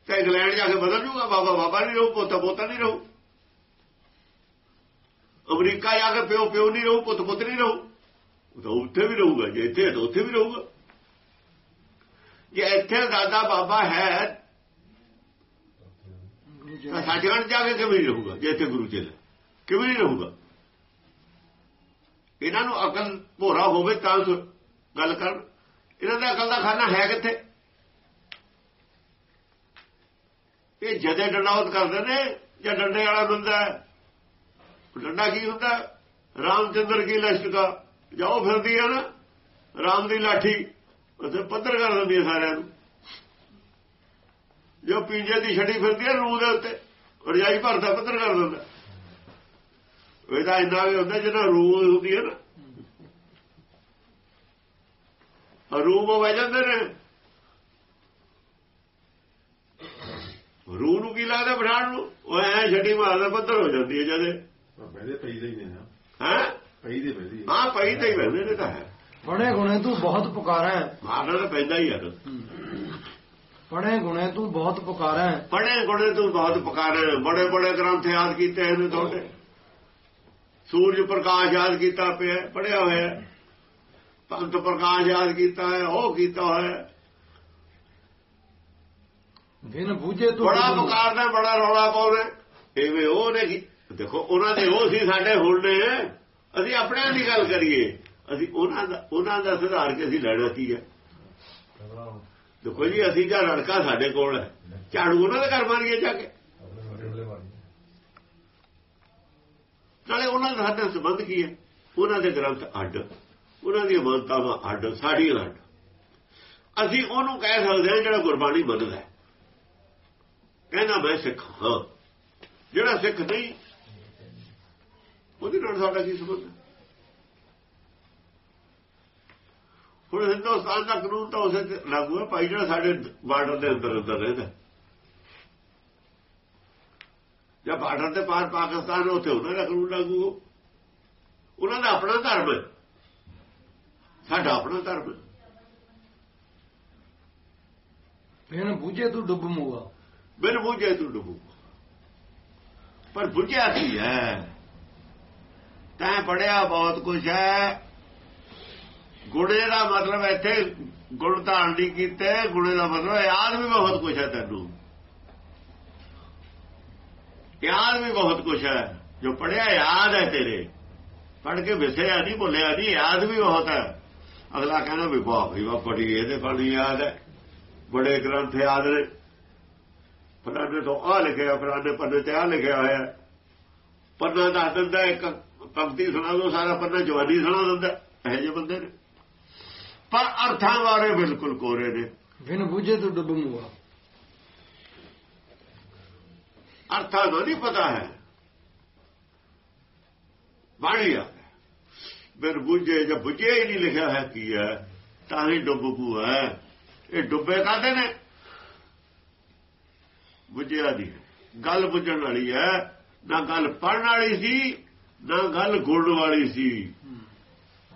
ਤੇ ਇੰਗਲੈਂਡ ਜਾ ਕੇ ਬਦਲ ਜੂਗਾ। ਬਾਬਾ ਬਾਬਾ ਨਹੀਂ ਰਹੂ, ਪੋਤਾ ਪੋਤਾ ਨਹੀਂ ਰਹੂ। ਅਮਰੀਕਾ ਜਾ ਕੇ ਪਿਓ ਪਿਓ ਨਹੀਂ ਰਹੂ, ਪੁੱਤ ਪੁੱਤ ਨਹੀਂ ਰਹੂ। ਉਹ ਤਾਂ ਉੱਥੇ ਵੀ ਰਹੂਗਾ, ਜੇ ਇੱਥੇ ਤਾਂ ਉੱਥੇ ਵੀ ਰਹੂਗਾ। ਜੇ ਇੱਥੇ ਦਾਦਾ ਬਾਬਾ ਹੈ, ਤਾਂ ਸੱਚਖੰਡ ਜਾ ਕੇ ਕਿਵੇਂ ਰਹੂਗਾ, ਜੇ ਇੱਥੇ ਗੁਰੂ ਚੇਲਾ ਕਿਵੇਂ ਨਹੀਂ ਰਹੂਗਾ? ਇਹਨਾਂ ਨੂੰ ਅਕਲ ਭੋਰਾ ਹੋਵੇ ਤਾਂ ਗੱਲ ਕਰਨ। ਇਹਨਾਂ ਦਾ ਅਕਲ ਦਾ ਖਾਨਾ ਹੈ ਕਿੱਥੇ? ਇਹ ਜਦੇ ਡੰਡਾਉਤ ਕਰਦੇ ਨੇ, ਜਾਂ ਡੰਡੇ ਵਾਲਾ ਬੰਦਾ ਡੰਡਾ ਕੀ ਹੁੰਦਾ? ਰਾਮਚੰਦਰ ਕੀ ਲਸ਼ਕਾ ਜਾਓ ਫਿਰਦੀ ਹੈ ਨਾ, ਰਾਮ ਦੀ ਲਾਠੀ। ਉੱਥੇ ਪੱਧਰ ਕਰ ਦਿੰਦੀ ਹੈ ਸਾਰਿਆਂ ਨੂੰ। ਜੋ ਪੀਂਜੇ ਦੀ ਛੜੀ ਫਿਰਦੀ ਹੈ ਰੂਹ ਦੇ ਉੱਤੇ ਰਜਾਈ ਭਰਦਾ ਪੱਧਰ ਕਰ ਦਿੰਦਾ। ਇਹਦਾ ਇੰਨਾ ਵੀ ਹੁੰਦਾ ਜਿਹਨਾਂ ਰੂਹ ਹੁੰਦੀ ਹੈ ਨਾ। ਰੂਹ ਉਹ ਵਜ ਜਾਂਦੇ ਨੇ। ਰੂਹ ਨੂੰ ਕੀ ਲੱਗਦਾ ਬਿਠਾਣ ਨੂੰ? ਉਹ ਐ ਛੱਡੀ ਮਾਰਦਾ ਪੱਧਰ ਹੋ ਜਾਂਦੀ ਹੈ ਜਦੇ। ਬਹਿਦੇ ਪਈ ਦੇ ਹੀ ਨੇ ਹੈ? ਪਈ ਦੇ ਬਹਿਦੀ ਹਾਂ ਪਈ ਤੇ ਹੀ ਬਹਿੰਦੇ ਨੇ ਤਾਂ ਹੈ। ਬੜੇ ਗੁਣੇ ਤੂੰ ਬਹੁਤ ਪੁਕਾਰਾ ਮਾਰਨਾ ਤਾਂ ਪੈਂਦਾ ਹੀ ਹੈ ਬੜੇ ਗੁਣੇ ਤੂੰ ਬਹੁਤ ਪੁਕਾਰਾ ਪੜੇ ਗੁਣੇ ਤੂੰ ਬਹੁਤ ਪੁਕਾਰੇ ਬੜੇ ਬੜੇ ਗ੍ਰੰਥ ਯਾਦ ਕੀਤੇ ਨੇ ਤੁਹਾਡੇ। ਸੂਰਜ ਪ੍ਰਕਾਸ਼ ਯਾਦ ਕੀਤਾ ਪਿਆ ਪੜਿਆ ਹੋਇਆ ਪੰਤ ਪ੍ਰਕਾਸ਼ ਯਾਦ ਕੀਤਾ ਹੈ ਉਹ ਕੀਤਾ ਹੋਇਆ ਬਿਨ ਬੂਝੇ ਤੂੰ ਬੜਾ ਪੁਕਾਰਦਾ ਬੜਾ ਰੌਲਾ ਪਾਉਂਦਾ ਐਵੇਂ ਉਹ ਨੇ ਦੇਖੋ ਉਹਨਾਂ ਦੇ ਉਹ ਸੀ ਸਾਡੇ ਹੁਣ ਨੇ। ਅਸੀਂ ਆਪਣਿਆਂ ਦੀ ਗੱਲ ਕਰੀਏ। ਅਸੀਂ ਉਹਨਾਂ ਦਾ ਉਹਨਾਂ ਦਾ ਸੁਧਾਰ ਕੇ ਅਸੀਂ ਲੜਨਾ ਕੀ ਹੈ ਦੇਖੋ ਜੀ, ਅਸੀਂ ਜਾਂ ਲੜਕਾ ਸਾਡੇ ਕੋਲ ਹੈ। ਝਾੜੂ ਉਹਨਾਂ ਦੇ ਘਰ ਮਾਰੀਏ ਜਾ ਕੇ। ਨਾਲੇ ਉਹਨਾਂ ਦਾ ਸਾਡਾ ਸੰਬੰਧ ਕੀ ਹੈ? ਉਹਨਾਂ ਦੇ ਗ੍ਰੰਥ ਅੱਡ, ਉਹਨਾਂ ਦੀਆਂ ਮੰਨਤਾਵਾਂ ਅੱਡ, ਸਾਡੀਆਂ ਅੱਡ। ਅਸੀਂ ਉਹਨੂੰ ਕਹਿ ਸਕਦੇ ਹਾਂ, ਜਿਹੜਾ ਗੁਰਬਾਣੀ ਮੰਨਦਾ ਕਹਿੰਦਾ ਮੈਂ ਸਿੱਖ ਹਾਂ। ਜਿਹੜਾ ਸਿੱਖ ਨਹੀਂ, ਉਹਦੇ ਨਾਲ ਸਾਡਾ ਕੀ ਸੰਬੰਧ ਹੁਣ ਹਿੰਦੁਸਤਾਨ ਦਾ ਕਾਨੂੰਨ ਤਾਂ ਉਸੇ ਤੇ ਲਾਗੂ ਹੈ ਭਾਈ ਜਿਹੜਾ ਸਾਡੇ ਬਾਰਡਰ ਦੇ ਅੰਦਰ ਅੰਦਰ ਰਹਿੰਦਾ ਜਾਂ ਬਾਰਡਰ ਦੇ ਪਾਰ ਪਾਕਿਸਤਾਨ ਉੱਥੇ ਉਹਨਾਂ ਦਾ ਕਾਨੂੰਨ ਲਾਗੂ ਹੋ। ਉਹਨਾਂ ਦਾ ਆਪਣਾ ਧਰਮ ਹੈ। ਸਾਡਾ ਆਪਣਾ ਧਰਮ ਹੈ। ਬਿਨ ਬੂਝੇ ਤੂੰ ਡੁੱਬ ਮੂਆ ਬਿਨ ਬੁੱਝੇ ਤੂੰ ਡੁੱਬੂ ਪਰ ਬੁੱਝਿਆ ਕੀ ਹੈ? ਤੈਂ ਪੜਿਆ ਬਹੁਤ ਕੁਝ ਹੈ। ਗੁਣੇ ਦਾ ਮਤਲਬ ਇੱਥੇ ਗੁਣ ਧਾਰਨ ਨਹੀਂ ਕੀਤੇ ਗੁਣੇ ਦਾ ਮਤਲਬ ਯਾਦ ਵੀ ਬਹੁਤ ਕੁਝ ਹੈ ਤੈਨੂੰ। ਯਾਦ ਵੀ ਬਹੁਤ ਕੁਝ ਹੈ, ਜੋ ਪੜਿਆ ਯਾਦ ਹੈ ਤੇਰੇ। ਪੜ ਕੇ ਵਿਸਰਿਆ ਨਹੀਂ, ਭੁੱਲਿਆ ਨਹੀਂ ਯਾਦ ਵੀ ਬਹੁਤ ਹੈ। ਅਗਲਾ ਕਹਿੰਦਾ ਵੀ ਵਾਹ ਵੀ ਵਾਹ ਪੜੀ ਇਹਦੇ ਪੜੀ ਯਾਦ ਹੈ। ਬੜੇ ਗ੍ਰੰਥ ਯਾਦ ਨੇ। ਫਲਾਣੇ ਤੋਂ ਆ ਲਿਖਿਆ, ਫਲਾਣੇ ਪੰਨੇ ਤੇ ਆ ਲਿਖਿਆ ਹੋਇਆ। ਹੈ। ਪੰਨਾ ਦੱਸ ਦਿੰਦਾ, ਇੱਕ ਪੰਕਤੀ ਸੁਣਾ ਦੋ, ਸਾਰਾ ਪੰਨਾ ਜਵਾਨੀ ਸੁਣਾ ਦਿੰਦਾ। ਇਹੋ ਜਿਹੇ ਬੰਦੇ ਨੇ। ਪਰ ਅਰਥਾਂ ਬਾਰੇ ਬਿਲਕੁਲ ਕੋਰੇ ਨੇ। ਬਿਨ ਬੂਝੇ ਤੂੰ ਡੁੱਬ ਮੂਆ। ਅਰਥਾਂ ਦਾ ਨਹੀਂ ਪਤਾ ਹੈ। ਬਾਣੀ ਆ। ਬਿਨ ਬੁੱਝੇ ਜਾਂ ਬੁੱਝੇ ਹੀ ਨਹੀਂ ਲਿਖਿਆ ਹੈ ਕੀ ਹੈ ਤਾਂ ਹੀ ਡੁੱਬੂ ਹੈ। ਇਹ ਡੁੱਬੇ ਕਾਦੇ ਨੇ? ਬੁੱਝਿਆ ਦੀ ਗੱਲ ਬੁੱਝਣ ਵਾਲੀ ਹੈ ਨਾ ਗੱਲ ਪੜਨ ਵਾਲੀ ਸੀ ਨਾ ਗੱਲ ਗੁਣ ਵਾਲੀ ਸੀ।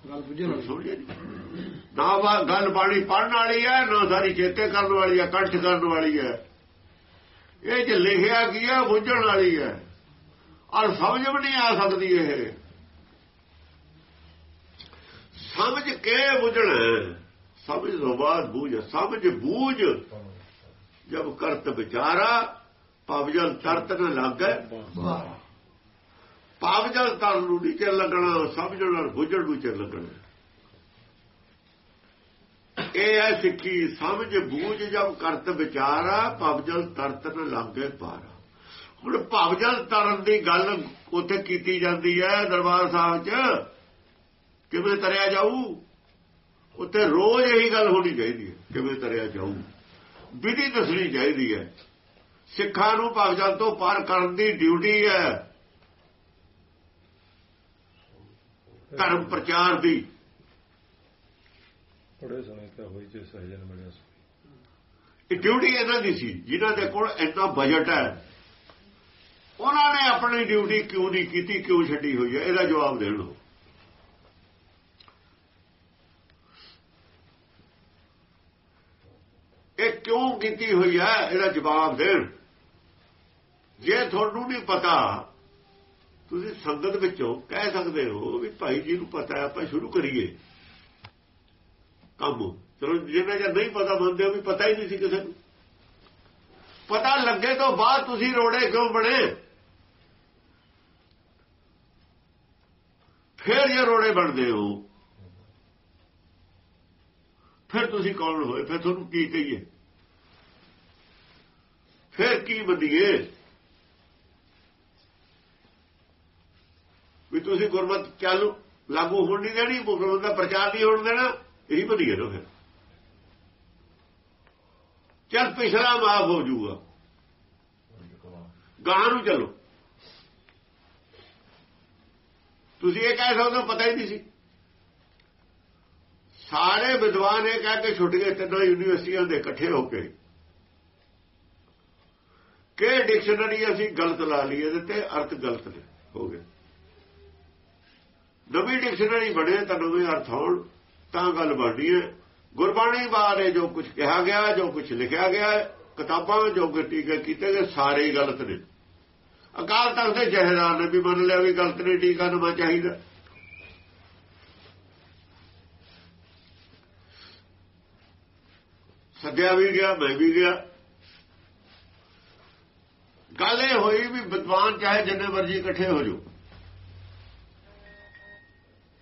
ਗੱਲ ਬੁੱਝੇ ਨਾ ਸਮਝੇ ਨੀ? ਨਾ ਵਾ ਗੱਲ ਬਾਣੀ ਪੜਨ ਵਾਲੀ ਹੈ ਨਾ ਸਾਰੀ ਚੇਤੇ ਕਰਨ ਵਾਲੀ ਹੈ ਕੰਠ ਕਰਨ ਵਾਲੀ ਹੈ ਇਹ ਜੇ ਲਿਖਿਆ ਕੀ ਹੈ ਬੁੱਝਣ ਵਾਲੀ ਹੈ ਔਰ ਸਮਝ ਵੀ ਨਹੀਂ ਆ ਸਕਦੀ ਇਹ। ਸਮਝ ਕੇ ਬੁੱਝਣਾ। ਸਮਝ ਤੋਂ ਬਾਅਦ ਬੂਝ ਸਮਝ ਬੂਝ। ਜਬ ਕਰਤ ਵਿਚਾਰਾ ਪਵਜਲ ਤਰਤ ਨ ਲਾਗੈ ਪਵਜਲ ਤਰ ਨੂੰ ਨਹੀਂ ਚਿਰ ਲੱਗਣਾ ਸਮਝਣ ਨਾਲ ਬੁੱਝਣ ਨੂੰ ਚਿਰ ਲੱਗਣਾ। ਇਹ ਹੈ ਸਿੱਖੀ, ਸਮਝ ਬੂਝ ਜਬ ਕਰਤ ਵਿਚਾਰਾ ਪਵਜਲ ਤਰਤ ਨ ਲਾਗੇ ਪਾਰਾ। ਹੁਣ ਪਵਜਲ ਤਰਨ ਦੀ ਗੱਲ ਉੱਥੇ ਕੀਤੀ ਜਾਂਦੀ ਹੈ ਦਰਬਾਰ ਸਾਹਿਬ 'ਚ। ਕਿਵੇਂ ਤਰਿਆ ਜਾਊ? ਉੱਥੇ ਰੋਜ਼ ਇਹੀ ਗੱਲ ਹੋਣੀ ਚਾਹੀਦੀ ਹੈ, ਕਿਵੇਂ ਤਰਿਆ ਜਾਊ? ਵਿਧੀ ਦੱਸਣੀ ਚਾਹੀਦੀ ਹੈ। ਸਿੱਖਾਂ ਨੂੰ ਭਗਜਨ ਤੋਂ ਪਾਰ ਕਰਨ ਦੀ ਡਿਊਟੀ ਹੈ। ਧਰਮ ਪ੍ਰਚਾਰ ਦੀ। ਥੋੜੇ ਸਮੇਂ ਤੇ ਹੋਈ ਜੇ ਸਹਜਨ ਮਿਲਿਆ ਸੀ। ਇਹ ਡਿਊਟੀ ਇਹਨਾਂ ਦੀ ਸੀ ਜਿਨ੍ਹਾਂ ਦੇ ਕੋਲ ਇੰਨਾ ਬਜਟ ਹੈ। ਉਹਨਾਂ ਨੇ ਆਪਣੀ ਡਿਊਟੀ ਕਿਉਂ ਨਹੀਂ ਕੀਤੀ ਕਿਉਂ ਛੱਡੀ ਹੋਈ ਹੈ? ਇਹਦਾ ਜਵਾਬ ਦੇਣ ਲੋ ਇਹ ਕਿਉਂ ਕੀਤੀ ਹੋਈ ਹੈ? ਇਹਦਾ ਜਵਾਬ ਦੇਣ ਜੇ ਤੁਹਾਨੂੰ ਨਹੀਂ ਪਤਾ ਤੁਸੀਂ ਸੰਗਤ ਵਿੱਚੋਂ ਕਹਿ ਸਕਦੇ ਹੋ ਵੀ ਭਾਈ ਜੀ ਨੂੰ ਪਤਾ ਹੈ, ਆਪਾਂ ਸ਼ੁਰੂ ਕਰੀਏ। ਕੰਮ। ਚਲੋ ਜਿਹਨਾਂ ਜਾਂ ਨਹੀਂ ਪਤਾ ਮੰਨਦੇ ਹੋ ਵੀ ਪਤਾ ਹੀ ਨਹੀਂ ਸੀ ਕਿਸੇ ਨੂੰ। ਪਤਾ ਲੱਗੇ ਤੋਂ ਬਾਅਦ ਤੁਸੀਂ ਰੋੜੇ ਕਿਉਂ ਬਣੇ? ਫਿਰ ਜੇ ਰੋੜੇ ਬਣਦੇ ਹੋ, ਫਿਰ ਤੁਸੀਂ ਕੌਣ ਹੋਏ? ਫਿਰ ਤੁਹਾਨੂੰ ਕੀ ਕਹੀਏ? ਫਿਰ ਕੀ ਬੰਦੀਏ ਵੀ ਤੁਸੀਂ ਗੁਰਮਤ ਚਾਲੂ ਲਾਗੂ ਹੋਣ ਨਹੀਂ ਦੇਣੀ ਗੁਰਮਤ ਦਾ ਪ੍ਰਚਾਰ ਨਹੀਂ ਹੋਣ ਦੇਣਾ, ਇਹੀ ਵਧੀਆ ਨਾ ਫਿਰ। ਚੱਲ ਪਿਛਲਾ ਮਾਫ ਹੋ ਜਾਊਗਾ। ਗਾਂ ਨੂੰ ਚਲੋ। ਤੁਸੀਂ ਇਹ ਕਹਿ ਸਕਦੇ ਹੋ, ਪਤਾ ਹੀ ਨਹੀਂ ਸੀ। ਸਾਰੇ ਵਿਦਵਾਨ ਇਹ ਕਹਿ ਕੇ ਛੁੱਟ ਗਏ ਤਿੰਨਾਂ ਯੂਨੀਵਰਸਿਟੀਆਂ ਦੇ ਇਕੱਠੇ ਹੋ ਕੇ। ਕਿ ਡਿਕਸ਼ਨਰੀ ਅਸੀਂ ਗਲਤ ਲਾ ਲਈਏ ਤੇ ਅਰਥ ਗਲਤ ਨੇ, ਹੋ ਗਏ ਨਵੀਂ ਡਿਕਸ਼ਨਰੀ ਬਣੇ ਤਾਂ ਨਵੇਂ ਅਰਥ ਹੋਣ, ਤਾਂ ਗੱਲ ਬਣਦੀ ਹੈ ਗੁਰਬਾਣੀ ਬਾਰੇ ਜੋ ਕੁਝ ਕਿਹਾ ਗਿਆ, ਜੋ ਕੁਝ ਲਿਖਿਆ ਗਿਆ ਕਿਤਾਬਾਂ ਜੋ ਟੀਕੇ ਕੀਤੇ ਗਏ, ਸਾਰੇ ਹੀ ਗਲਤ ਨੇ। ਅਕਾਲ ਤਖਤ ਦੇ ਜਹੇਦਾਰ ਨੇ ਵੀ ਮੰਨ ਲਿਆ ਵੀ ਗਲਤ ਨੇ, ਟੀਕਾ ਨਵਾਂ ਚਾਹੀਦਾ। ਸੱਦਿਆ ਵੀ ਗਿਆ, ਮੈਂ ਵੀ ਗਿਆ। ਗੱਲ ਇਹ ਹੋਈ ਵੀ ਵਿਦਵਾਨ ਚਾਹੇ ਜਿੰਨੇ ਮਰਜ਼ੀ ਇਕੱਠੇ ਹੋ ਜਾਓ।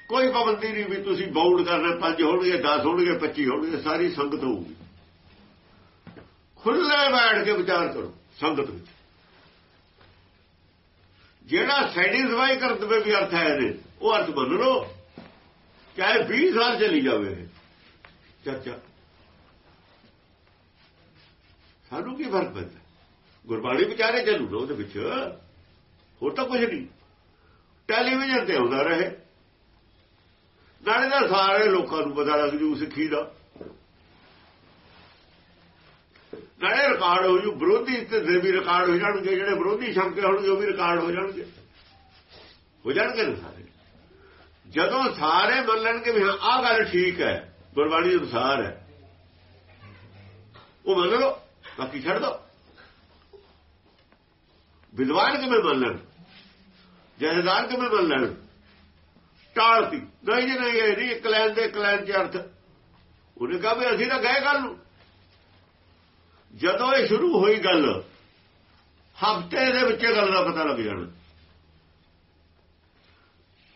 ਕੋਈ ਪਾਬੰਦੀ ਨਹੀਂ ਵੀ ਤੁਸੀਂ ਬਾਉਂਡ ਕਰਨਾ, ਪੰਜ ਹੋਣਗੇ 10 ਹੋਣਗੇ 25 ਹੋਣਗੇ, ਸਾਰੀ ਸੰਗਤ ਹੋਊਗੀ। ਖੁੱਲੇ ਬੈਠ ਕੇ ਵਿਚਾਰ ਕਰੋ, ਸੰਗਤ ਵਿੱਚ। ਜਿਹੜਾ ਸੈਟੀਸਫਾਈ ਕਰ ਦਵੇ ਵੀ ਅਰਥ ਹੈ ਨੇ ਉਹ ਅਰਥ ਮੰਨ ਲਓ। ਚਾਹੇ 20 ਸਾਲ ਚਲੀ ਜਾਵੇ ਚਰਚਾ। ਸਾਨੂੰ ਕੀ ਫ਼ਰਕ ਪੈਂਦਾ? ਗੁਰਬਾਣੀ ਵਿਚਾਰੇ ਚੱਲੂ ਨਾ ਉਹਦੇ ਵਿੱਚ। ਹੋਰ ਤਾਂ ਕੁਝ ਨਹੀਂ। ਟੈਲੀਵਿਜ਼ਨ ਤੇ ਆਉਂਦਾ ਰਹੇ। ਨਾਲੇ ਦਾ ਸਾਰੇ ਲੋਕਾਂ ਨੂੰ ਪਤਾ ਲੱਗ ਜੂ ਸਿੱਖੀ ਦਾ। ਨਾਲੇ ਰਿਕਾਰਡ ਹੋ ਜੂ, ਵਿਰੋਧੀ ਤੇ ਦੇ ਵੀ ਰਿਕਾਰਡ ਹੋ ਜਾਣਗੇ, ਜਿਹੜੇ ਵਿਰੋਧੀ ਸ਼ੰਕੇ ਹੋਣਗੇ ਉਹ ਵੀ ਰਿਕਾਰਡ ਹੋ ਜਾਣਗੇ। ਹੋ ਜਾਣਗੇ ਸਾਰੇ? ਜਦੋਂ ਸਾਰੇ ਮੰਨ ਲੈਣਗੇ ਵੀ ਹਾਂ, ਆਹ ਗੱਲ ਠੀਕ ਹੈ, ਗੁਰਬਾਣੀ ਅਨੁਸਾਰ ਹੈ। ਉਹ ਮੰਨ ਲਓ, ਬਾਕੀ ਛੱਡ ਦੋ। ਵਿਦਵਾਨ ਕਿਵੇਂ ਮੰਨ ਲੈਣ ਜਹਦਾਰ ਕਿਵੇਂ ਮੰਨ ਲੈਣ ਟਾਲਤੀ ਨਹੀਂ ਜੀ ਨਹੀਂ ਇਹ ਨਹੀਂ ਕਲੈਨ ਦੇ ਕਲੈਨ ਚ ਅਰਥ। ਉਹਨੇ ਕਹਾ ਵੀ ਅਸੀਂ ਤਾਂ ਗਏ ਗੱਲ ਨੂੰ। ਜਦੋਂ ਇਹ ਸ਼ੁਰੂ ਹੋਈ ਗੱਲ ਹਫ਼ਤੇ ਦੇ ਵਿੱਚ ਗੱਲ ਦਾ ਪਤਾ ਲੱਗ ਜਾਣਾ।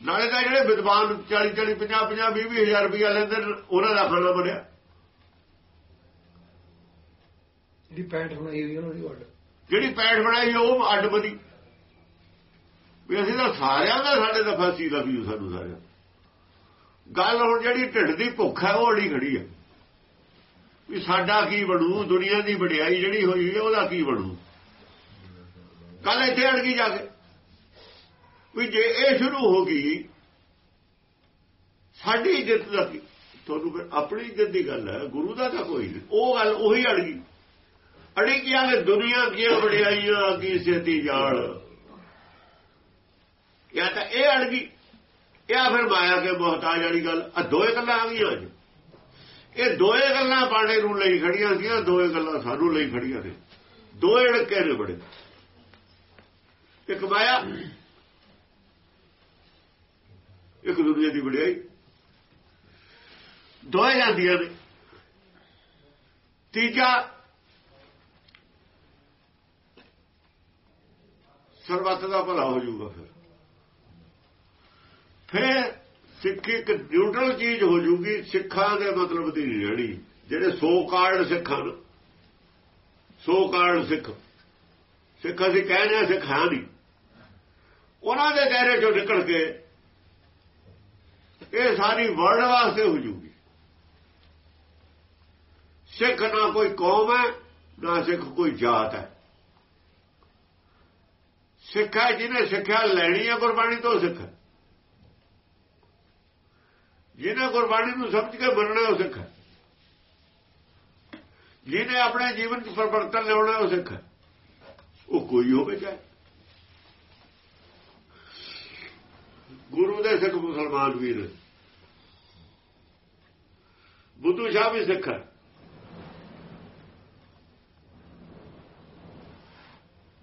ਨਾਲੇ ਤਾਂ ਜਿਹੜੇ ਵਿਦਵਾਨ 40 40 50 50 20 ਹਜ਼ਾਰ ਰੁਪਇਆ ਲੈਂਦੇ ਉਹਨਾਂ ਦਾ ਖਾਣਾ ਬਣਿਆ। ਜਿਹੜੀ ਪੈਂਟ ਬਣਾਈ ਹੋਈ ਉਹਨਾਂ ਦੀ ਵੱਡ ਜਿਹੜੀ ਪੈਠ ਬਣਾਈ ਉਹ ਅੱਡ ਬਣੀ ਵੀ ਅਸੀਂ ਤਾਂ ਸਾਰਿਆਂ ਦਾ ਸਾਡੇ ਦਾ ਫਾਸੀ ਦਾ ਵੀ ਸਾਨੂੰ ਸਾਰਿਆਂ ਗੱਲ ਹੁਣ ਜਿਹੜੀ ਢਿੱਡ ਦੀ ਭੁੱਖ ਹੈ, ਉਹ ਅੜੀ ਖੜੀ ਹੈ। ਵੀ ਸਾਡਾ ਕੀ ਬਣੂ? ਦੁਨੀਆ ਦੀ ਵਡਿਆਈ ਜਿਹੜੀ ਹੋਈ ਹੈ, ਉਹਦਾ ਕੀ ਬਣੂ? ਕੱਲ ਇੱਥੇ ਅੜ ਗਈ ਜਾ ਕੇ। ਵੀ ਜੇ ਇਹ ਸ਼ੁਰੂ ਹੋ ਗਈ, ਸਾਡੀ ਇੱਜ਼ਤ ਦਾ ਕੀ? ਤੁਹਾਨੂੰ ਫਿਰ ਆਪਣੀ ਇੱਜ਼ਤ ਦੀ ਗੱਲ ਹੈ, ਗੁਰੂ ਦਾ ਤਾਂ ਕੋਈ ਨਹੀਂ। ਉਹ ਗੱਲ ਉਹੀ ਅੜ ਗਈ ਅੜੀ ਕੀ ਆਲੇ ਦੁਨੀਆ ਕੀ ਵਡਿਆਈਆਂ, ਕੀ ਸੇਤੀ ਜਾਲ। ਜਾਂ ਤਾਂ ਇਹ ਅੜ ਗਈ ਇਹ ਫਿਰ ਮਾਇਆ ਕੇ ਮੁਹਤਾਜ ਵਾਲੀ ਗੱਲ ਆ ਦੋਏ ਗੱਲਾਂ ਆ ਗਈਆਂ ਅੱਜ ਇਹ ਦੋਏ ਗੱਲਾਂ ਪਾਣੇ ਨੂੰ ਲਈ ਖੜੀਆਂ ਸੀਆਂ, ਦੋਏ ਗੱਲਾਂ ਸਾਨੂੰ ਲਈ ਖੜੀਆਂ ਨੇ। ਦੋਏ ੜਕੇ ਨੇ ਬੜੇ। ਇੱਕ ਮਾਇਆ, ਇੱਕ ਦੂਜੇ ਦੀ ਵਡਿਆਈ। ਦੋਏ ਜਾਂਦੀਆਂ ਨੇ। ਤੀਜਾ, ਸਰਬੱਤ ਦਾ ਭਲਾ ਹੋ ਜਾਊਗਾ ਫਿਰ। ਫਿਰ ਸਿੱਖ ਇੱਕ ਨਿਊਟਰਲ ਚੀਜ਼ ਹੋ ਜੂਗੀ, ਸਿੱਖਾਂ ਦੇ ਮਤਲਬ ਦੀ ਨਹੀਂ ਰਹਿਣੀ, ਜਿਹੜੇ ਸੋ ਕਾਰਡ ਸਿੱਖਾਂ ਨੂੰ ਸੋ ਕਾਰਡ ਸਿੱਖ। ਸਿੱਖ ਅਸੀਂ ਕਹਿੰਦੇ ਆ ਸਿੱਖ ਹਾਂ ਨਹੀਂ। ਉਹਨਾਂ ਦੇ ਦਾਇਰੇ ਚੋਂ ਨਿਕਲ ਕੇ ਇਹ ਸਾਰੀ ਵਰਲਡ ਵਾਸਤੇ ਹੋ ਜੂਗੀ। ਸਿੱਖ ਨਾ ਕੋਈ ਕੌਮ ਹੈ, ਨਾ ਸਿੱਖ ਕੋਈ ਜਾਤ ਹੈ। ਸਿੱਖ ਹੈ ਜਿਹਨੇ ਸਿੱਖਿਆ ਲੈਣੀ ਹੈ, ਗੁਰਬਾਣੀ ਤੋਂ ਸਿੱਖ ਜਿਹਨੇ ਗੁਰਬਾਣੀ ਨੂੰ ਸਮਝ ਕੇ ਮੰਨਣਾ ਉਹ ਸਿੱਖ ਹੈ। ਜਿਹਨੇ ਆਪਣੇ ਜੀਵਨ 'ਚ ਪਰਿਵਰਤਨ ਲਿਆਉਣਾ ਉਹ ਸਿੱਖ ਹੈ। ਉਹ ਕੋਈ ਹੋਵੇ ਚਾਹੇ। ਗੁਰੂ ਦੇ ਸਿੱਖ ਮੁਸਲਮਾਨ ਵੀ ਨੇ। ਬੁੱਧੂ ਸ਼ਾਹ ਵੀ ਸਿੱਖ ਹੈ।